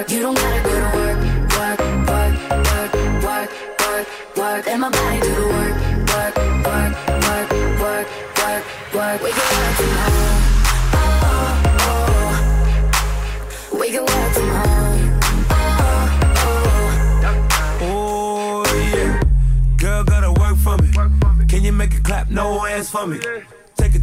work. You don't gotta go to work, work, work, work, work, work, work. And my body do the work, work, work, work, work, work, work. We can work from home. Oh, oh. We can work from home. Oh yeah, girl gotta work for me. Can you make it clap? No hands for me.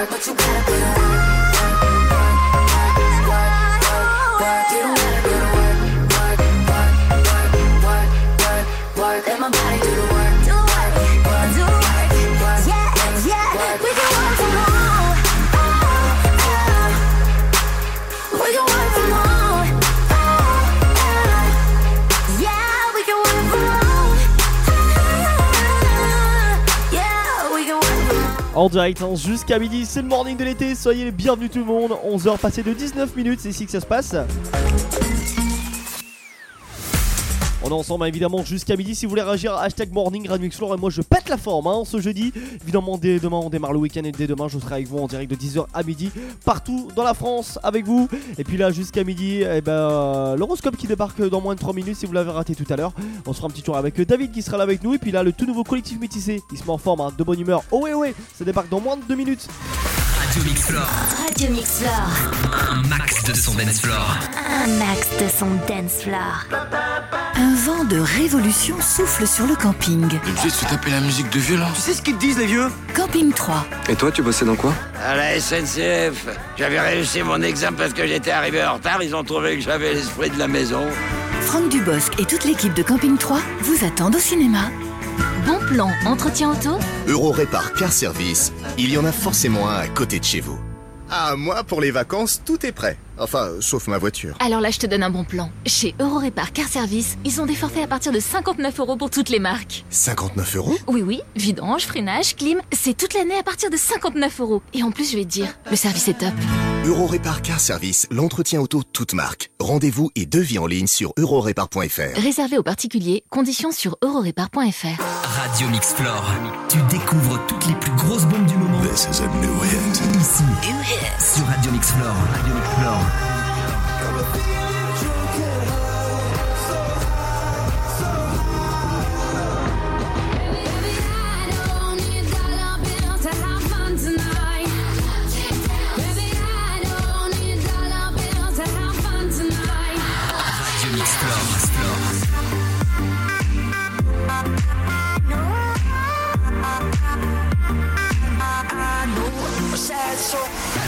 hard, but you gotta be En direct hein, jusqu'à midi, c'est le morning de l'été, soyez les bienvenus tout le monde. 11h passées de 19 minutes, c'est ici que ça se passe. Ensemble évidemment jusqu'à midi. Si vous voulez réagir hashtag morning Radio et moi je pète la forme hein, ce jeudi. Évidemment dès demain on démarre le week-end et dès demain je serai avec vous en direct de 10h à midi partout dans la France avec vous. Et puis là jusqu'à midi eh ben, l'horoscope qui débarque dans moins de 3 minutes si vous l'avez raté tout à l'heure. On se fera un petit tour avec euh, David qui sera là avec nous. Et puis là le tout nouveau collectif métissé il se met en forme hein, de bonne humeur. Oh ouais ouais ça débarque dans moins de 2 minutes Radio Mix Floor. Radio Mix Floor. Un max de son dance floor. Un max de son dance floor. Un vent de révolution souffle sur le camping. Obligé de se taper la musique de violence. Tu sais ce qu'ils disent, les vieux? Camping 3. Et toi, tu bossais dans quoi? À la SNCF, j'avais réussi mon examen parce que j'étais arrivé en retard. Ils ont trouvé que j'avais l'esprit de la maison. Franck Dubosc et toute l'équipe de Camping 3 vous attendent au cinéma. Bon plan, entretien auto? Euro Répar Car Service, il y en a forcément un à côté de chez vous. Ah, moi, pour les vacances, tout est prêt. Enfin, sauf ma voiture. Alors là, je te donne un bon plan. Chez Eurorépar Car Service, ils ont des forfaits à partir de 59 euros pour toutes les marques. 59 euros? Oui, oui, vidange, freinage, clim, c'est toute l'année à partir de 59 euros. Et en plus, je vais te dire, le service est top. Euro Répar Car Service, l'entretien auto toute marque. Rendez-vous et devis en ligne sur eurorépar.fr. Réservé aux particuliers, conditions sur eurorépar.fr. Radio Mix Floor. Tu découvres toutes les plus grosses bombes du moment. This is a new hit. Ici, sur Radio Mix Floor. Radio Mix Floor. Radio Mix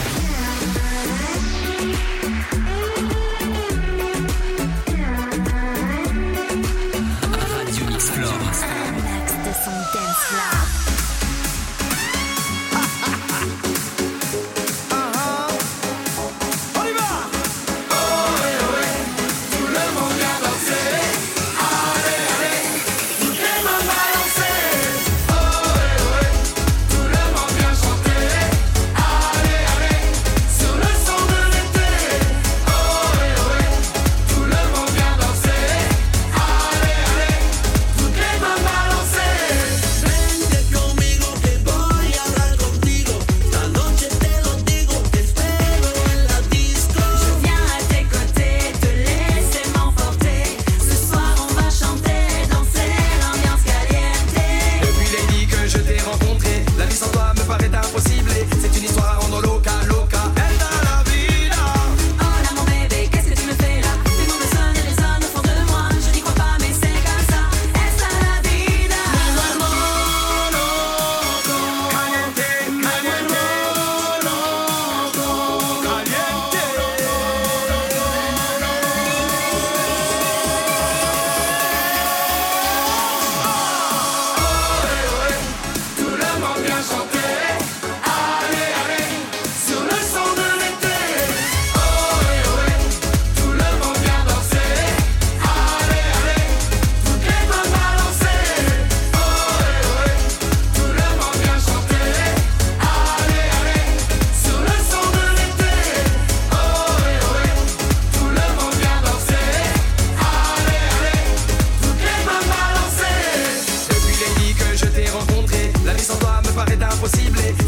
impossible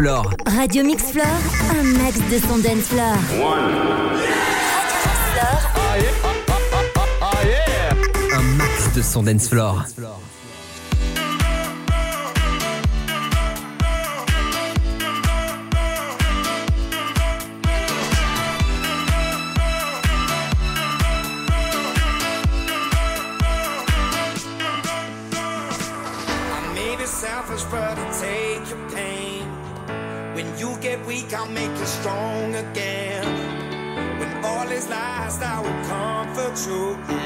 Floor. Radio Mix Floor, un max de son dance floor. Un max de son dance floor. Strong again. When all is lost, I will comfort you.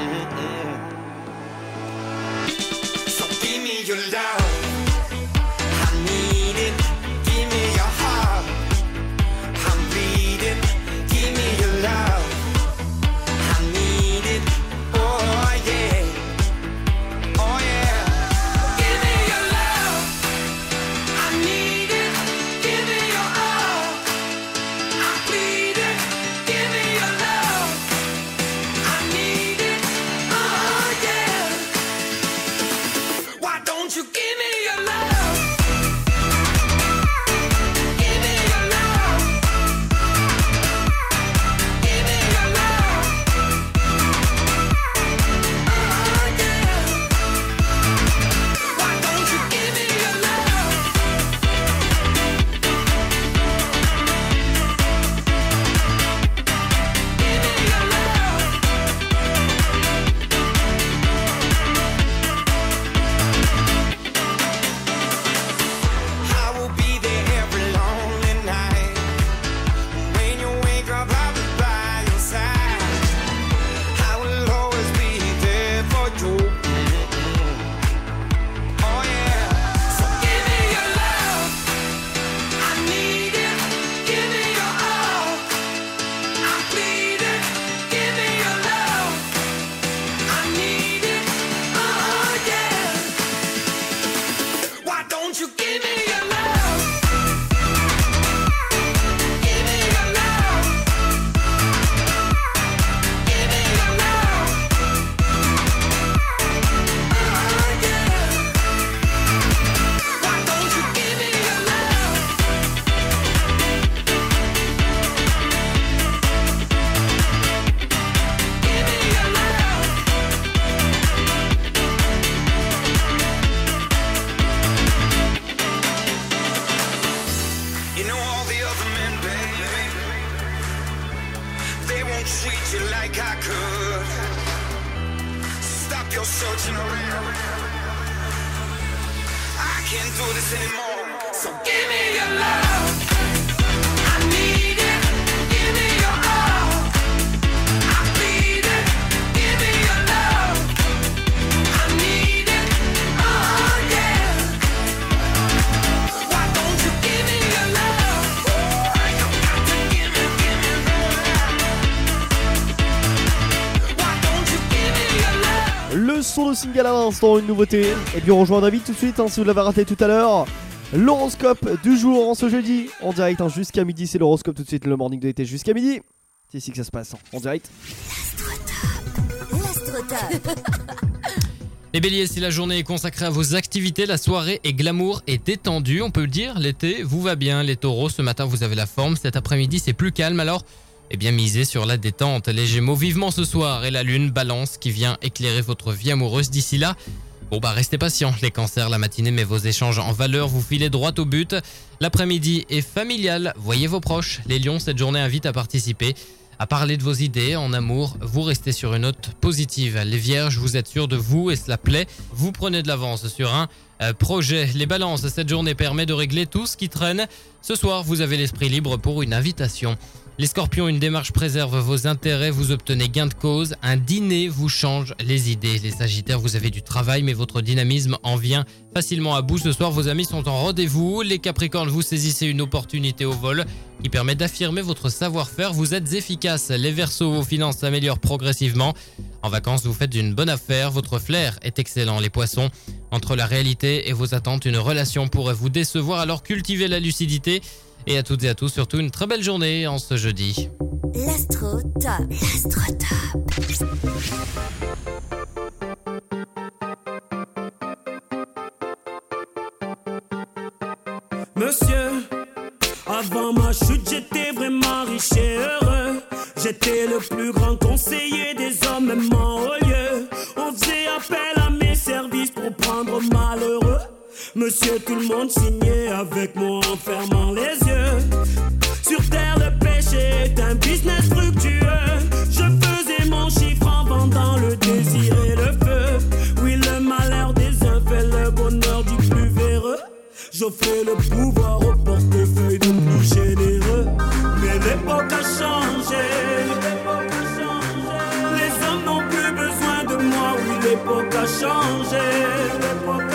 De single à l'instant, une nouveauté. Et puis on rejoint David tout de suite, hein, si vous l'avez raté tout à l'heure. L'horoscope du jour en ce jeudi, en direct hein, jusqu'à midi. C'est l'horoscope tout de suite, le morning de l'été jusqu'à midi. C'est ici que ça se passe, hein, en direct. Les béliers, si la journée est consacrée à vos activités, la soirée est glamour et détendue, on peut le dire, l'été vous va bien. Les taureaux, ce matin vous avez la forme, cet après-midi c'est plus calme, alors eh bien misez sur la détente. Les gémeaux, vivement ce soir, et la lune balance qui vient éclairer votre vie amoureuse d'ici là. Bon bah restez patient, les cancers, la matinée met vos échanges en valeur, vous filez droit au but. L'après-midi est familial, voyez vos proches. Les lions, cette journée invite à participer, à parler de vos idées en amour, vous restez sur une note positive. Les vierges, vous êtes sûr de vous et cela plaît, vous prenez de l'avance sur un euh, projet. Les balances, cette journée permet de régler tout ce qui traîne. Ce soir, vous avez l'esprit libre pour une invitation. Les scorpions, une démarche préserve vos intérêts, vous obtenez gain de cause, un dîner vous change les idées. Les sagittaires, vous avez du travail, mais votre dynamisme en vient facilement à bout. Ce soir, vos amis sont en rendez-vous. Les capricornes, vous saisissez une opportunité au vol qui permet d'affirmer votre savoir-faire. Vous êtes efficace. Les versos, vos finances s'améliorent progressivement. En vacances, vous faites une bonne affaire. Votre flair est excellent. Les poissons, entre la réalité et vos attentes, une relation pourrait vous décevoir. Alors cultivez la lucidité. Et à toutes et à tous, surtout une très belle journée en ce jeudi. L'astro top. L'astro top. Monsieur, chute, j'étais vraiment riche et heureux. J'étais le plus grand conseiller des hommes, même en haut lieu. On faisait appel à mes services pour prendre malheureux. Monsieur, tout le monde signait avec moi en fermant les yeux. Sur terre, le péché est un business fructueux. Je faisais mon chiffre en vendant le désir et le feu. Oui, le malheur des uns fait le bonheur du plus véreux. J'offrais le pouvoir au portefeuille de plus généreux. Mais l'époque a changé. Les hommes n'ont plus besoin de moi. Oui, l'époque a changé. L'époque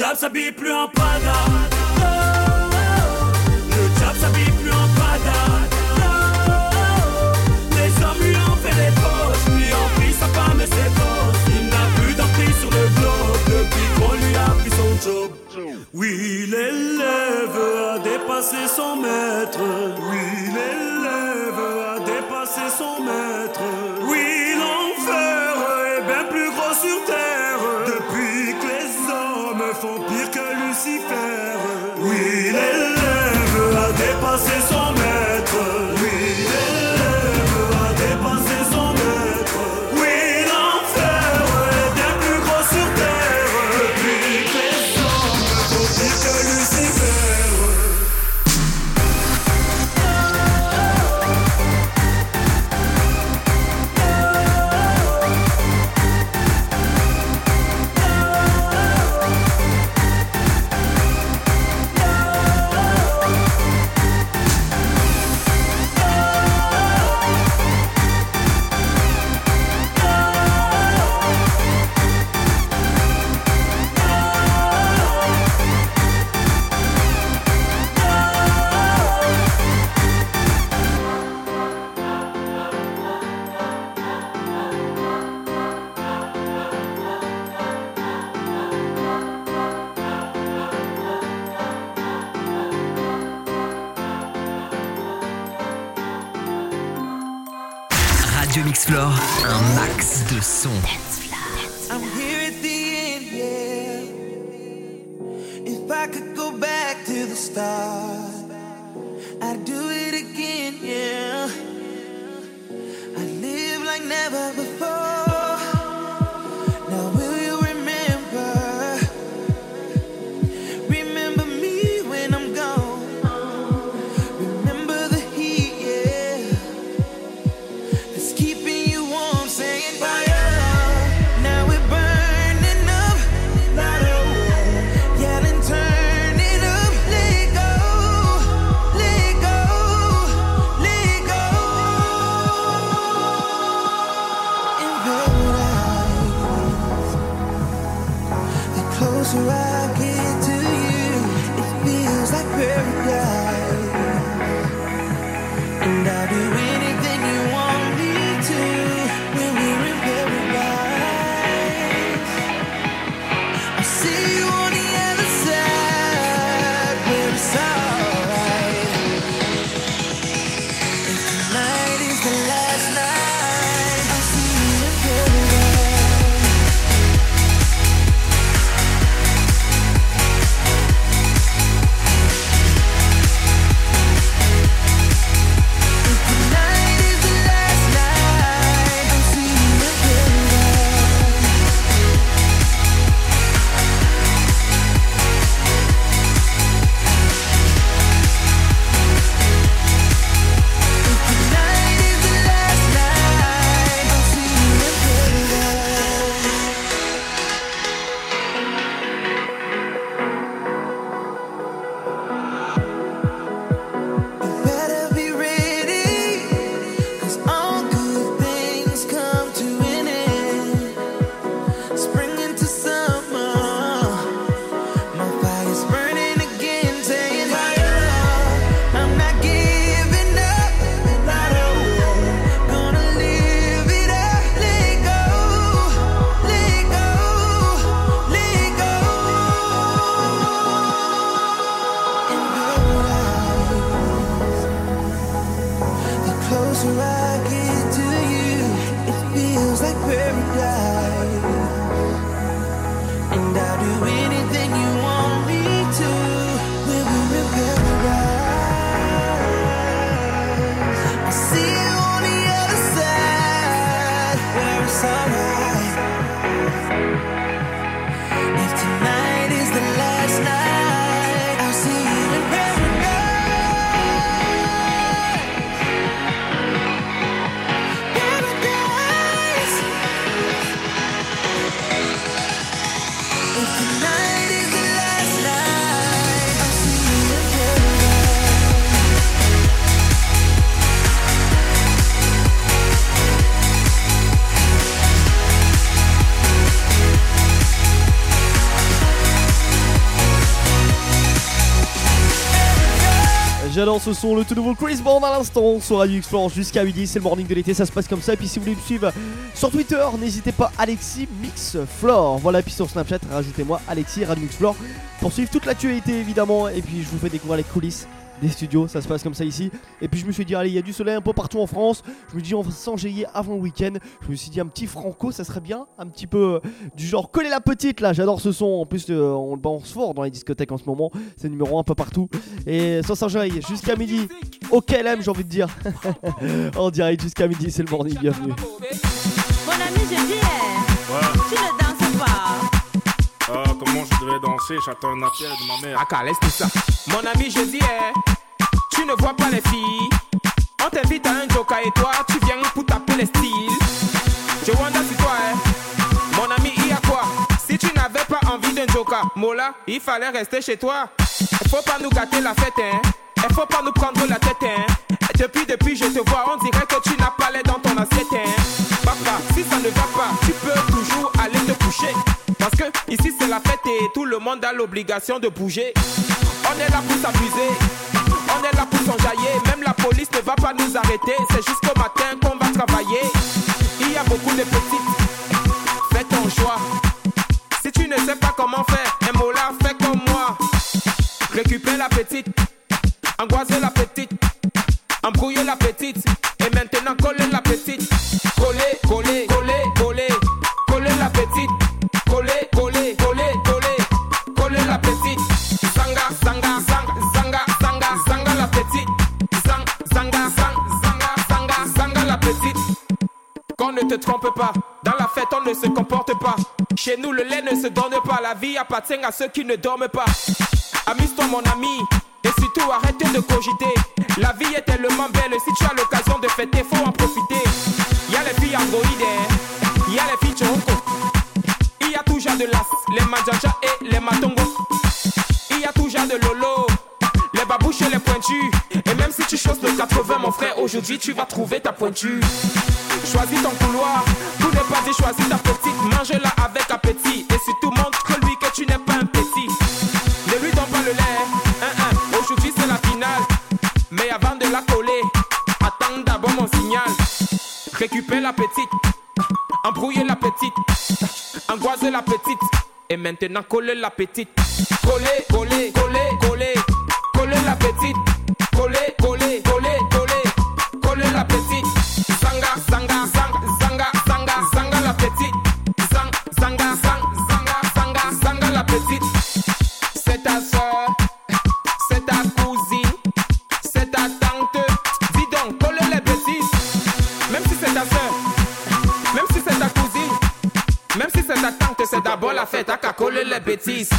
Non, le job s'habille plus en Prada. Le job s'habille plus en Prada. Les hommes lui ont fait les poches, lui ont pris sa femme et ses gosses. Il n'a plus d'emprise sur le globe depuis qu'on lui a pris son job. Oui, l'élève a dépassé son maître. Oui, l'élève a dépassé son maître. J'adore ce son, le tout nouveau Chris Brown à l'instant sur Radio Explore jusqu'à midi, c'est le morning de l'été, ça se passe comme ça. Et puis si vous voulez me suivre sur Twitter, n'hésitez pas Alexis Mixflore. Voilà, puis sur Snapchat, rajoutez-moi Alexis Radio Mixflore pour suivre toute l'actualité évidemment. Et puis je vous fais découvrir les coulisses des studios, ça se passe comme ça ici. Et puis je me suis dit, allez, il y a du soleil un peu partout en France. Je me dis, on va s'enjailler avant le week-end. Je me suis dit, un petit franco, ça serait bien. Un petit peu euh, du genre, coller la petite là, j'adore ce son. En plus, euh, on le balance fort dans les discothèques en ce moment. C'est numéro 1 un peu partout. Et ça s'enjaille jusqu'à midi. Au KLM, j'ai envie de dire. en direct jusqu'à midi, c'est le morning, bienvenue. Mon ami, je dis, eh, tu ne danses pas. Ah, comment je devrais danser? J'attends un appel de ma mère. Ah, laisse tout ça. Mon ami, je dis, eh, tu ne vois pas les filles. On t'invite à un joker et toi, tu viens pour taper les styles. Je wonder si toi, eh, mon ami, il y a quoi? Si tu n'avais pas envie d'un joker, Mola, il fallait rester chez toi. Faut pas nous gâter la fête, hein. Il faut pas nous prendre la tête, hein. Depuis, depuis, je te vois, on dirait que tu n'as pas l'air dans ton assiette, hein. Papa, si ça ne va pas, tu peux toujours aller te coucher. Parce que ici c'est la fête et tout le monde a l'obligation de bouger. On est là pour s'amuser, on est là pour s'enjailler. Même la police ne va pas nous arrêter, c'est jusqu'au matin qu'on va travailler. Il y a beaucoup de petites, fais ton choix. Si tu ne sais pas comment faire, un mot là, fais comme moi. Récupère la petite, angoisser la petite, embrouiller la petite, et maintenant te trompe pas, dans la fête on ne se comporte pas. Chez nous le lait ne se donne pas, la vie appartient à ceux qui ne dorment pas. Amuse-toi mon ami, et surtout arrête de cogiter. La vie est tellement belle, si tu as l'occasion de fêter, faut en profiter. Y a les filles androïdes, y a les filles choco. Il y a toujours de l'as, les manjaja et les matongos. Il y a toujours de lolo, les babouches et les pointus. Et même si tu choses le 80, mon frère, aujourd'hui tu vas trouver ta pointure. Choisis ton couloir, tout n'est pas dit, choisis ta petite. Mange-la avec appétit. Et surtout montre-lui que tu n'es pas un petit. Ne lui donne pas le lait, aujourd'hui c'est la finale. Mais avant de la coller, attends d'abord mon signal. Récupère la petite, embrouiller la petite, angoiser la petite. Et maintenant coller la petite. Coller, coller, coller, d'abord la fête à qu'à coller les bêtises.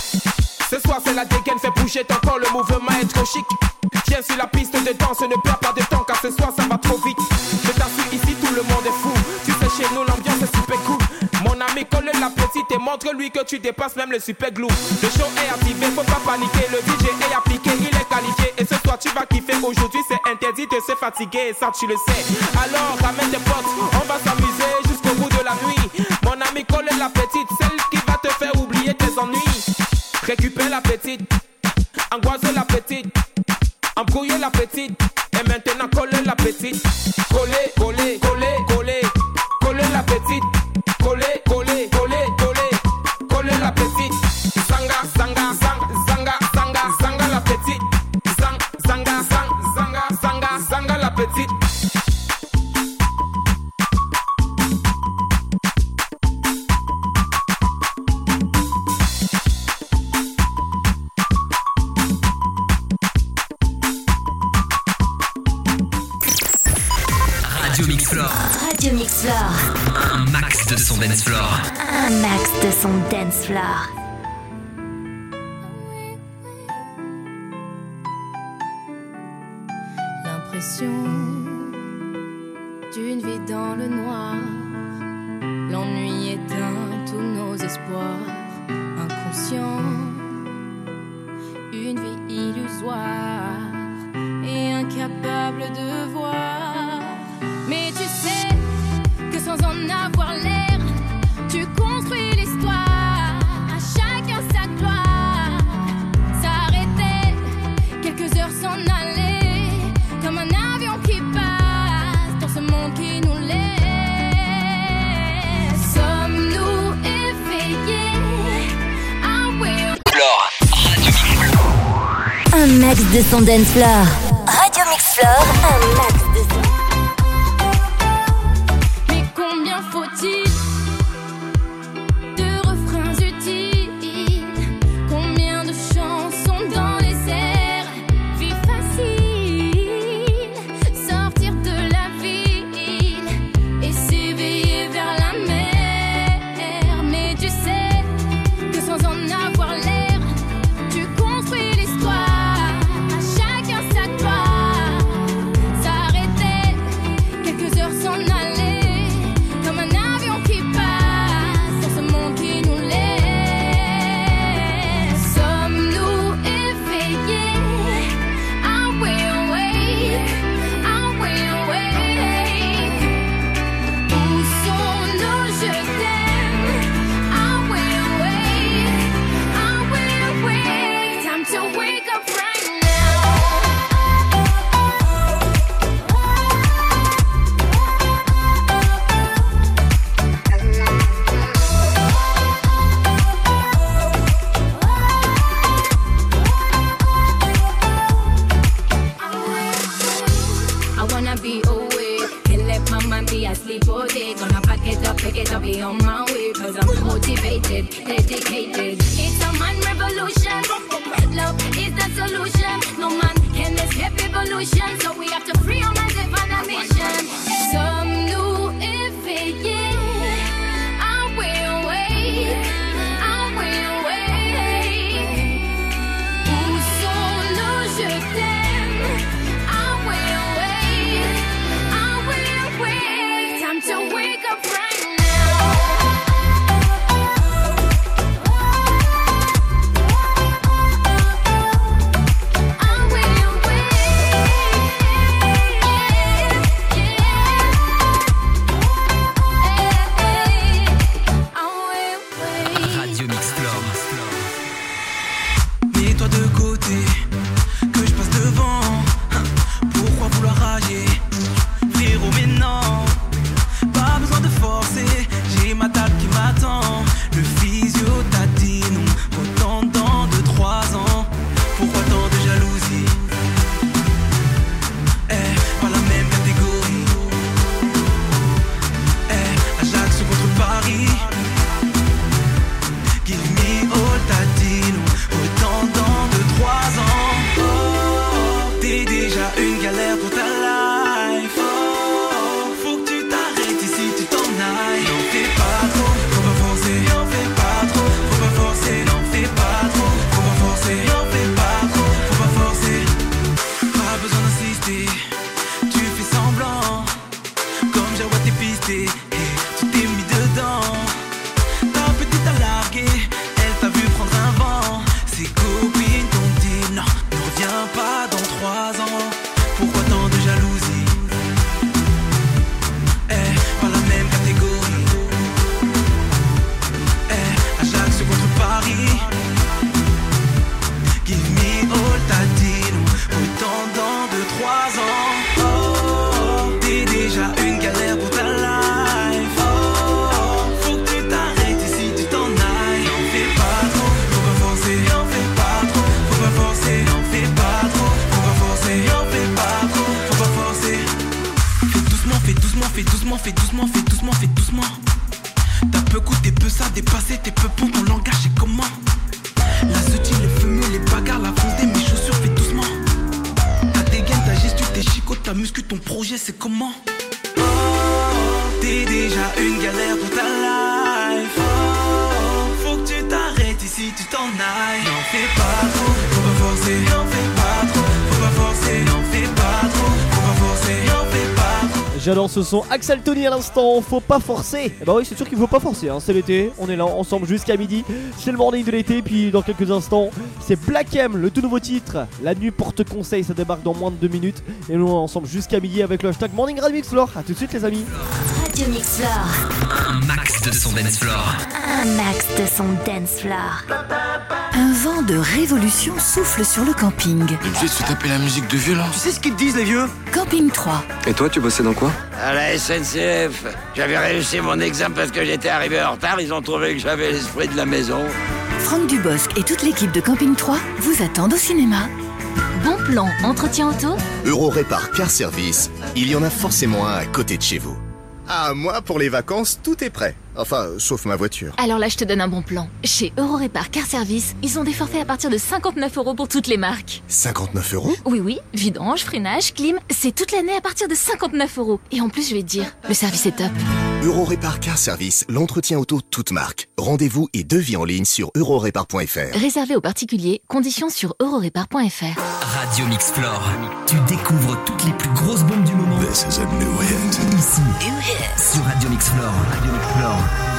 Ce soir c'est la dégaine, fait bouger ton corps, le mouvement est trop chic. Viens sur la piste de danse, ne perds pas de temps car ce soir ça va trop vite. Je t'assure ici tout le monde est fou. Tu sais chez nous l'ambiance est super cool. Mon ami colle la petite et montre-lui que tu dépasses même le super glue. Le show est activé, faut pas paniquer. Le DJ est appliqué, il est qualifié. Et ce soir tu vas kiffer. Aujourd'hui c'est interdit de se fatiguer, ça tu le sais. Alors ramène tes potes, on va s'amuser jusqu'au bout de la nuit. Mon ami colle la petite, celle Récupère la petite, angoisse la petite, embrouiller la petite, et maintenant coller la petite. Floor. Radio Mix Floor. Un max de son dance floor. Un max de son dance floor. Dance Floor. fais doucement, fais doucement, fais doucement. T'as peu goûté peu ça, dépassé, t'es peu bon, ton langage c'est comment La zutine, les fumeux, les bagarres, la fondée, mes chaussures, fais doucement. Ta dégaine, ta gestu, tes chicots, ta muscu, ton projet, c'est comment? Oh, T'es déjà une galère pour ta life. Oh, faut que tu t'arrêtes ici, tu t'en ailles. N'en fais pas trop, faut pas forcer. N'en fais pas trop, faut pas forcer. N'en fais J'adore ce son. Axel Tony à l'instant, faut pas forcer. Eh bah oui, c'est sûr qu'il faut pas forcer, hein. c'est l'été, on est là ensemble jusqu'à midi. C'est le morning de l'été, puis dans quelques instants, c'est Black M, le tout nouveau titre. La nuit porte conseil, ça débarque dans moins de 2 minutes. Et nous, on est ensemble jusqu'à midi avec le hashtag Morning Radio Mix Floor. A tout de suite, les amis. Radio Mix Floor. Un max de son dance floor. Un max de son dance floor. Un vent de révolution souffle sur le camping. Obligé de se taper la musique de violence. Tu sais ce qu'ils te disent, les vieux? Camping 3. Et toi, tu bossais dans quoi? À la SNCF, j'avais réussi mon examen parce que j'étais arrivé en retard. Ils ont trouvé que j'avais l'esprit de la maison. Franck Dubosc et toute l'équipe de Camping 3 vous attendent au cinéma. Bon plan, entretien auto? Euro Répar Car Service, il y en a forcément un à côté de chez vous. Ah, moi, pour les vacances, tout est prêt. Enfin, sauf ma voiture. Alors là, je te donne un bon plan. Chez Eurorépar Car Service, ils ont des forfaits à partir de 59 euros pour toutes les marques. 59 euros? Oui, oui, vidange, freinage, clim, c'est toute l'année à partir de 59 euros. Et en plus, je vais te dire, le service est top. Euro Répar Car Service, l'entretien auto toute marque. Rendez-vous et devis en ligne sur eurorépar.fr. Réservé aux particuliers, conditions sur eurorépar.fr. Radio Mix Floor. Tu découvres toutes les plus grosses bombes. This is a new hit. Ici, New hit. sur Radio Mix Floor. Radio Mix Floor.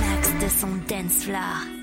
Max de son dance floor.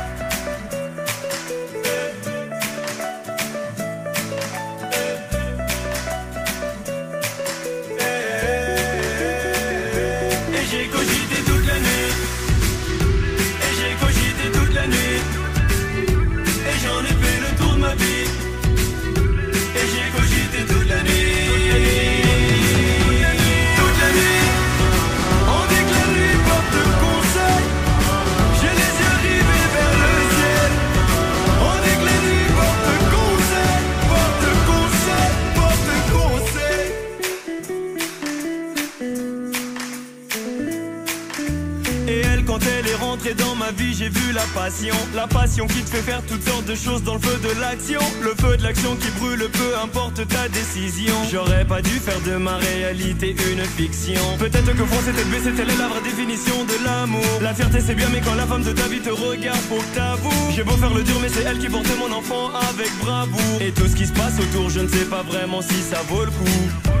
Dans ma vie, j'ai vu la passion. La passion qui te fait faire toutes sortes de choses dans le feu de l'action. Le feu de l'action qui brûle, peu importe ta décision. J'aurais pas dû faire de ma réalité une fiction. Peut-être que froncer tête baissée, telle est la vraie définition de l'amour. La fierté, c'est bien, mais quand la femme de ta vie te regarde, faut que t'avoues. J'ai beau faire le dur, mais c'est elle qui porte mon enfant avec bravoure. Et tout ce qui se passe autour, je ne sais pas vraiment si ça vaut le coup.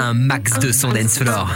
un max de son dance floor.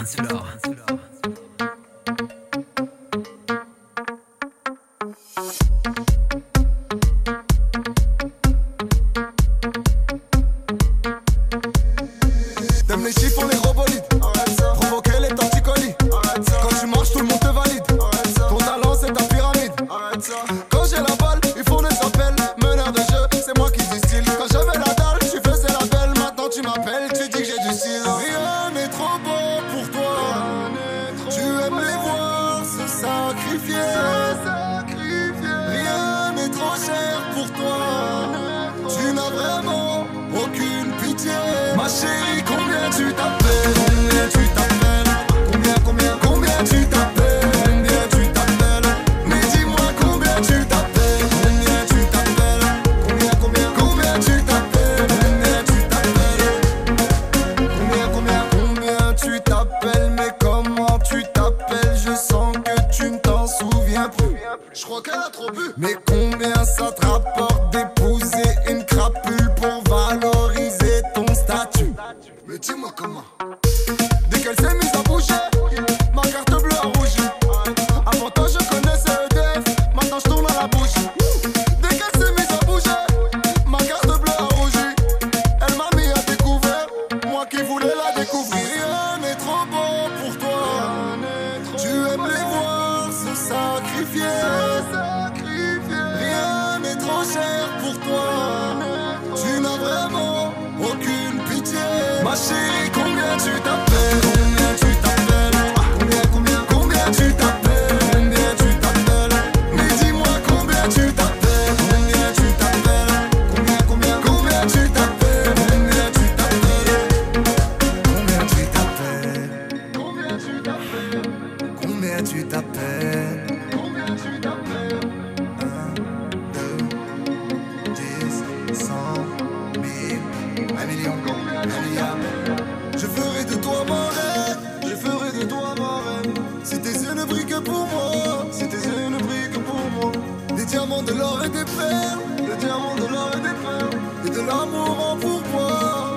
de l'or et des perles. Le diamant, de l'or et des perles. Et de l'amour en pourboire.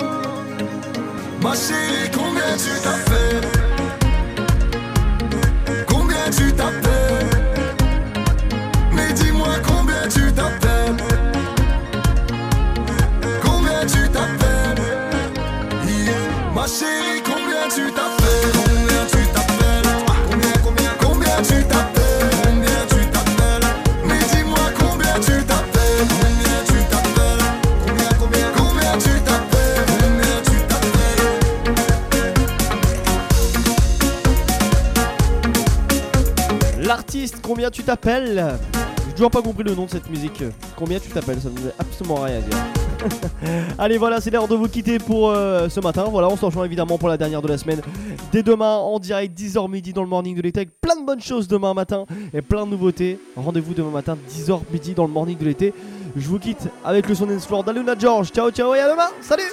Ma chérie, combien tu t'as tu t'appelles J'ai toujours pas compris le nom de cette musique. Combien tu t'appelles Ça ne faisait absolument rien à dire. Allez voilà, c'est l'heure de vous quitter pour euh, ce matin. Voilà, on se rejoint évidemment pour la dernière de la semaine. Dès demain en direct 10h midi dans le morning de l'été avec plein de bonnes choses demain matin et plein de nouveautés. Rendez-vous demain matin 10h midi dans le morning de l'été. Je vous quitte avec le son d'Aluna George. Ciao ciao et à demain. Salut.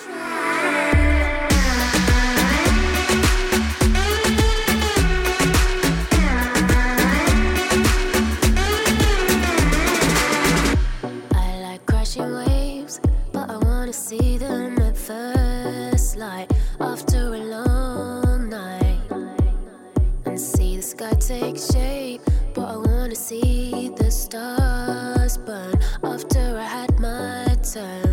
stars burn after I had my turn.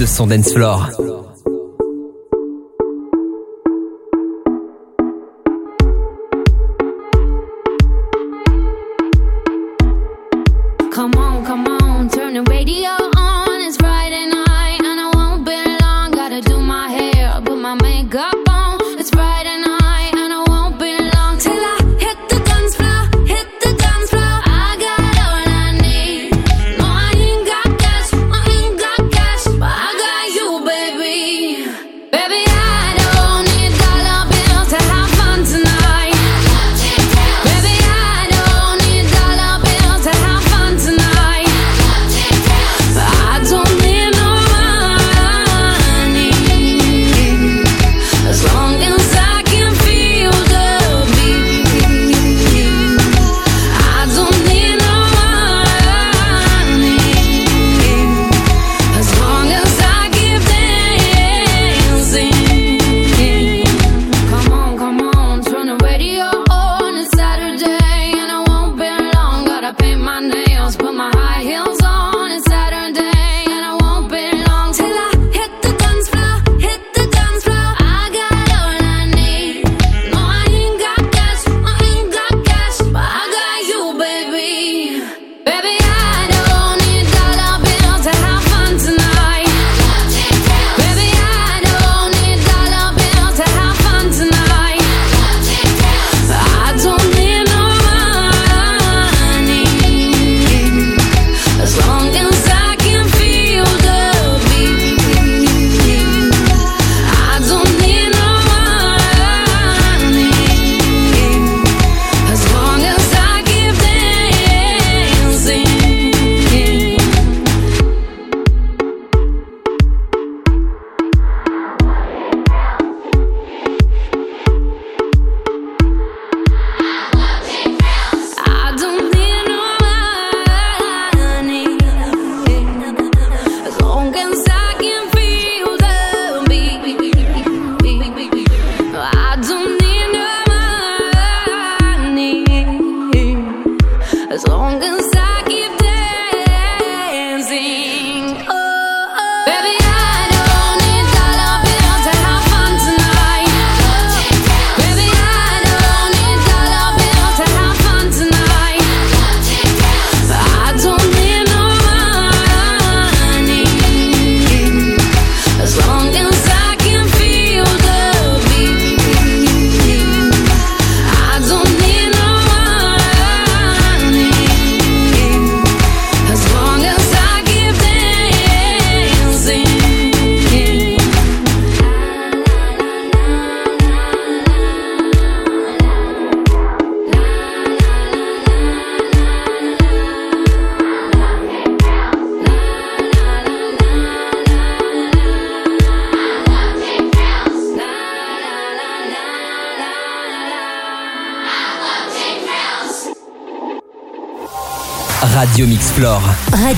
de son dance floor.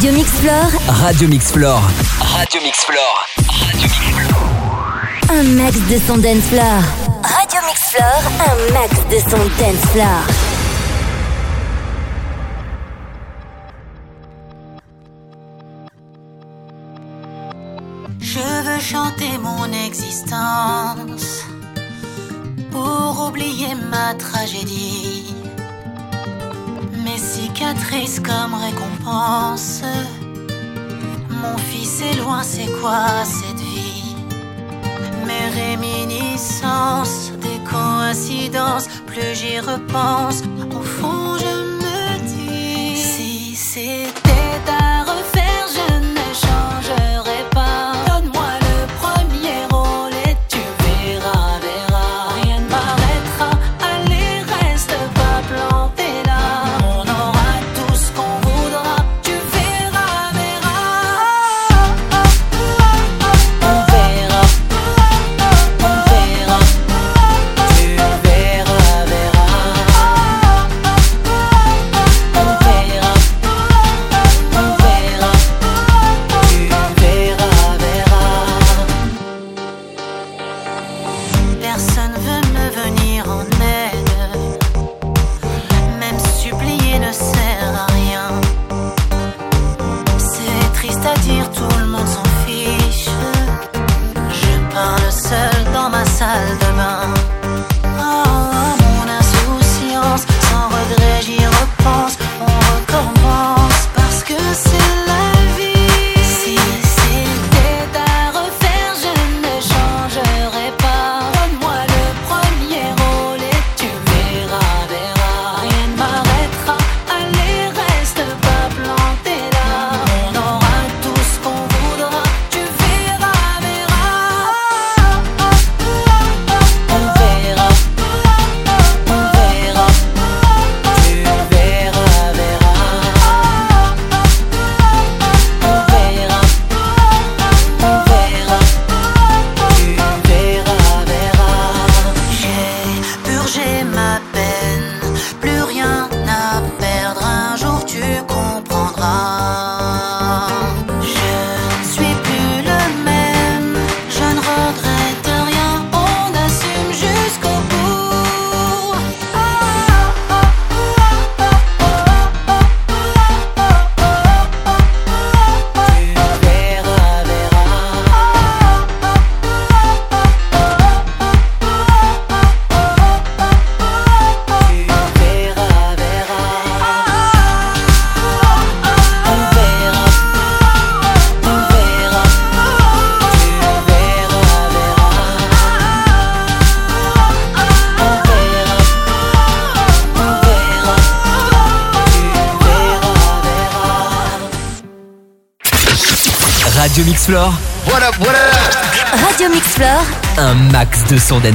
Radio Mix Radio Mix Radio Mix Radio Mix Un max de son dance floor. Radio Mix un max de son dance floor. mon fils est loin, c'est quoi cette vie? Mes réminiscences, des coïncidences, plus j'y repense, au fond je me dis si c'était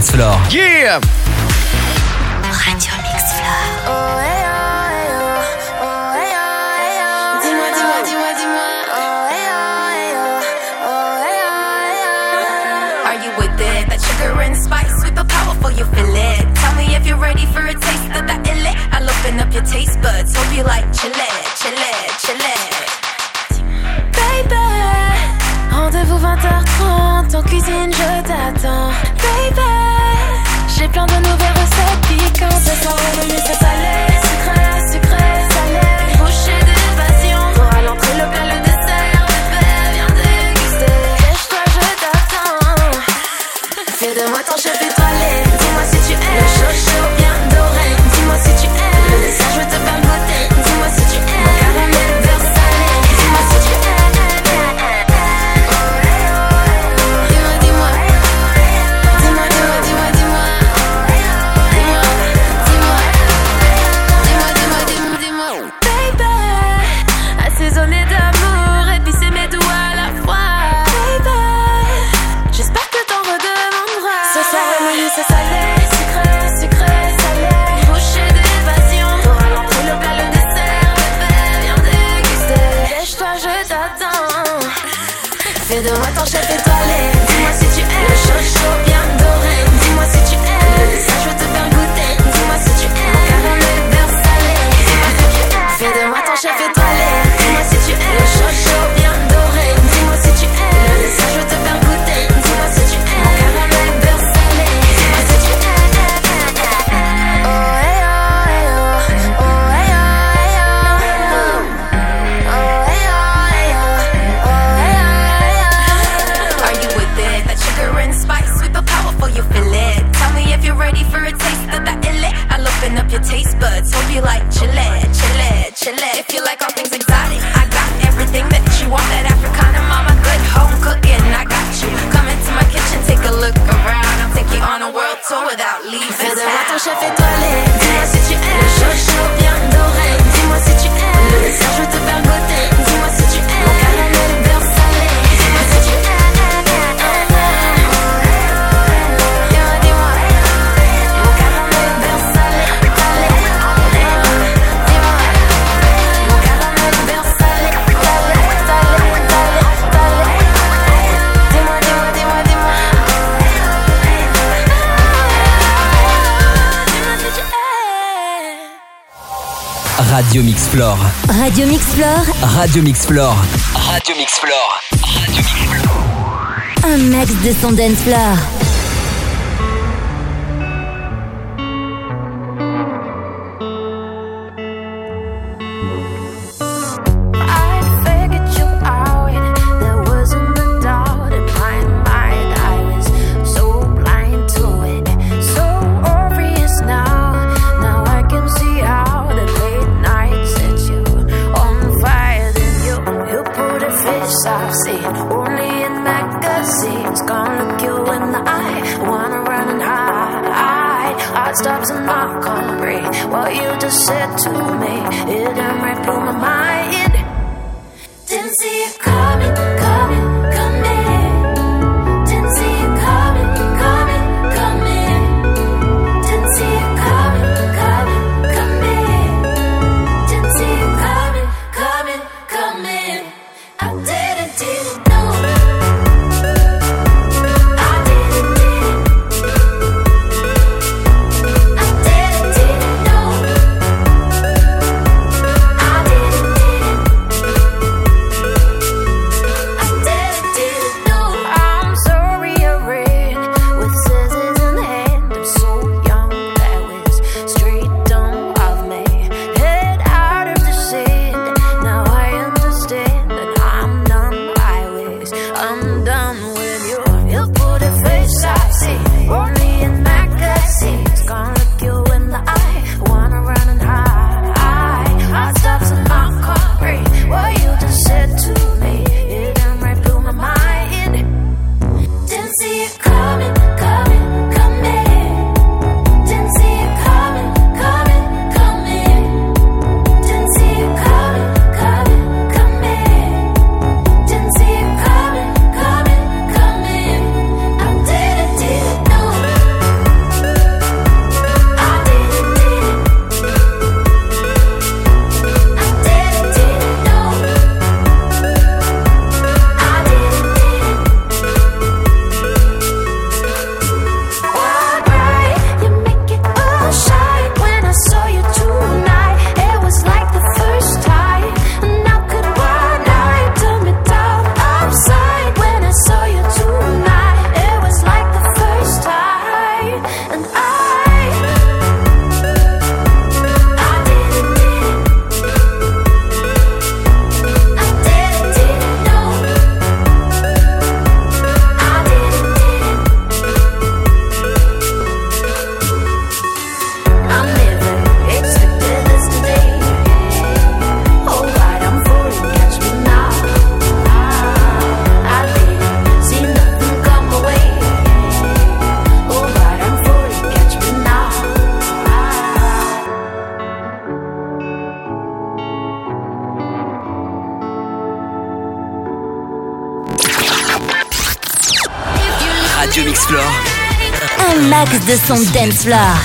sur Yeah! Shut chef est Radio Mix Radio Mix Radio Mix Radio Mix Radio Mix Un max de son dance floor. Radio Mixflore. Un max de son dance floor.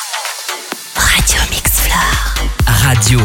Radio Mixflore. Radio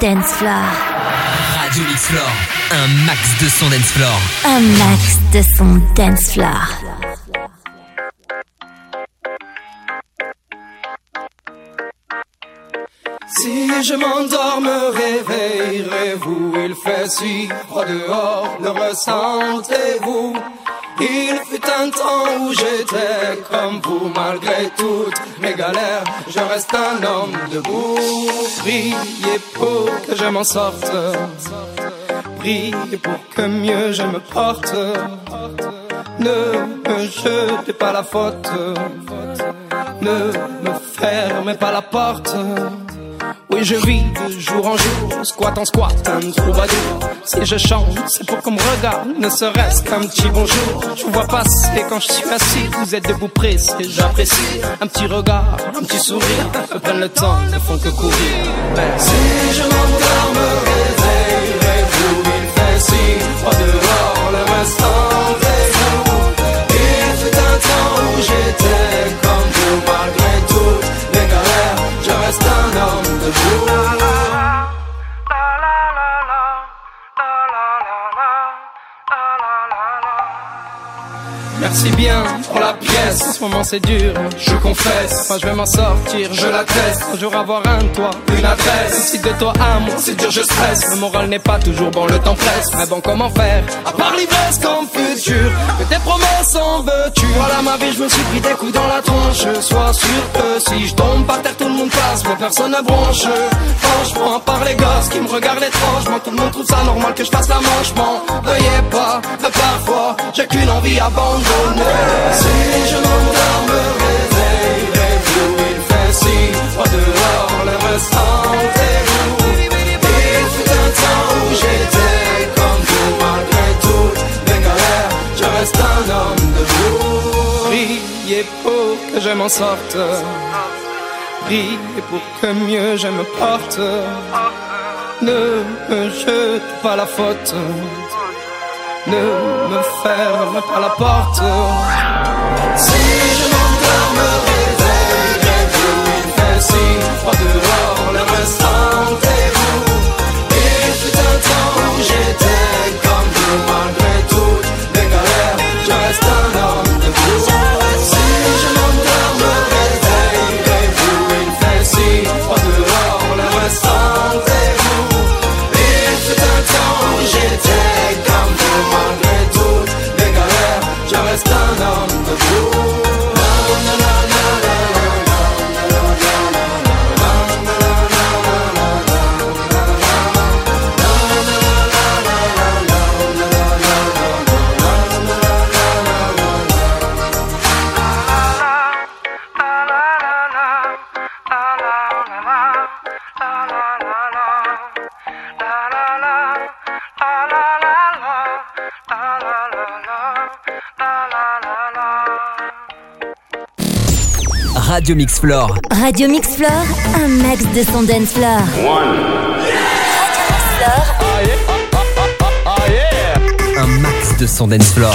dance floor. Radio Mix Floor, un max de son dance floor. Un max de son dance floor. Si je m'endors, me réveillerez-vous Il fait si froid dehors, le ressentez-vous un temps où j'étais comme vous Malgré toutes mes galères, je reste un homme debout. Priez pour que je m'en sorte. Priez pour que mieux je me porte. Ne me jetez pas la faute. Ne me fermez pas la porte. Oui, je vis en jour, squat en squat, un troubadour. Si je chante, c'est pour qu'on me regarde, ne serait-ce qu'un petit bonjour. Je vous vois passer quand je suis assis, vous êtes debout pressé, j'apprécie. Un petit regard, un petit sourire, me le temps, ne font que courir. Si je m'endors, me réveillerez-vous, il fait si froid dehors, le restant Merci bien pour la pièce. En ce moment c'est dur, je confesse. Moi je vais m'en sortir, je l'atteste. Un jour avoir un toit, une adresse. Si de toi à moi c'est dur, je stresse. Le moral n'est pas toujours bon, le temps presse. Mais bon, comment faire? À part l'ivresse comme futur, que tes promesses en veux-tu? Voilà ma vie, je me suis pris des coups dans la tronche. Sois sûr que si je tombe par terre, tout le monde passe, mais personne ne bronche. Franchement, à part les gosses qui me regardent étrangement, tout le monde trouve ça normal que je fasse la manche. M'en veuillez pas, parfois j'ai qu'une envie abandonnée. Si je m'endors, me réveillerez-vous Il fait si froid dehors, le restant est vous Il fut un temps où j'étais comme vous Malgré toutes les galères, je reste un homme de vous. Priez pour que je m'en sorte. Priez pour que mieux je me porte. Ne me jete pas la faute ne me ferme pas la porte. Si je m'endors, me réveillerez-vous. Il fait si froid Radio Mix Floor. Radio Mix Floor, un max de son dance floor. Un max de son dance floor.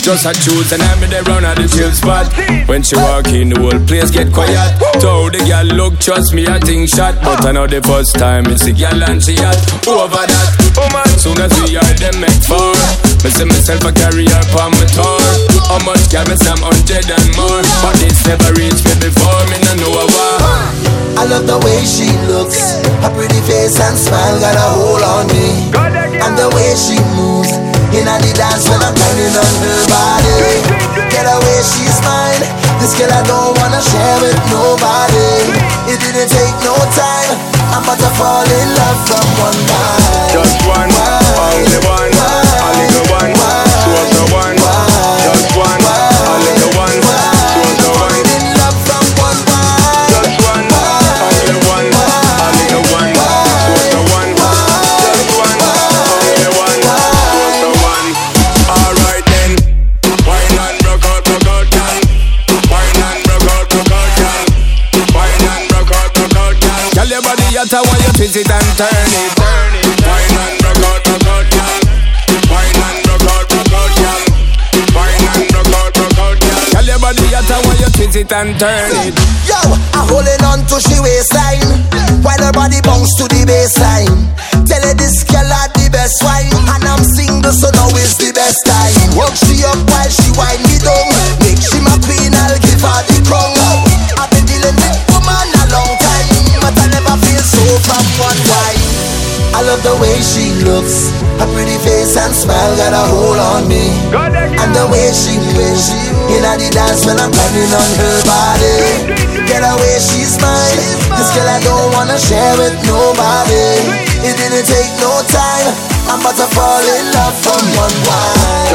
Just a choose and I'm there round at the chill spot. When she walk in, the whole place get quiet. Told the girl, look, trust me, I think shot. But I know the first time it's a girl and she hot. Over that, woman, soon as we are them make four. Me see myself a carry her on my tour. How much can me some hundred and more? But this never reached me before, me no know a war. I love the way she looks. Her pretty face and smile got a hold on me. And the way she moves in the dance when I'm grinding on her body. Get away, she's mine. This girl I don't wanna share with nobody. It didn't take no time. I'm about to fall in love from one night. twist it and turn it. Wine and rock out, rock out. Wine and rock out, rock out, girl. Your body hotter when you twist it and turn it. Yo, I'm holding on to she waistline while her body bounce to the baseline. got a hold on me. And the way she plays, in the dance when I'm climbing on her body. Get away, she's mine. This girl I don't wanna share with nobody. It didn't take no time. I'm about to fall in love from one wine.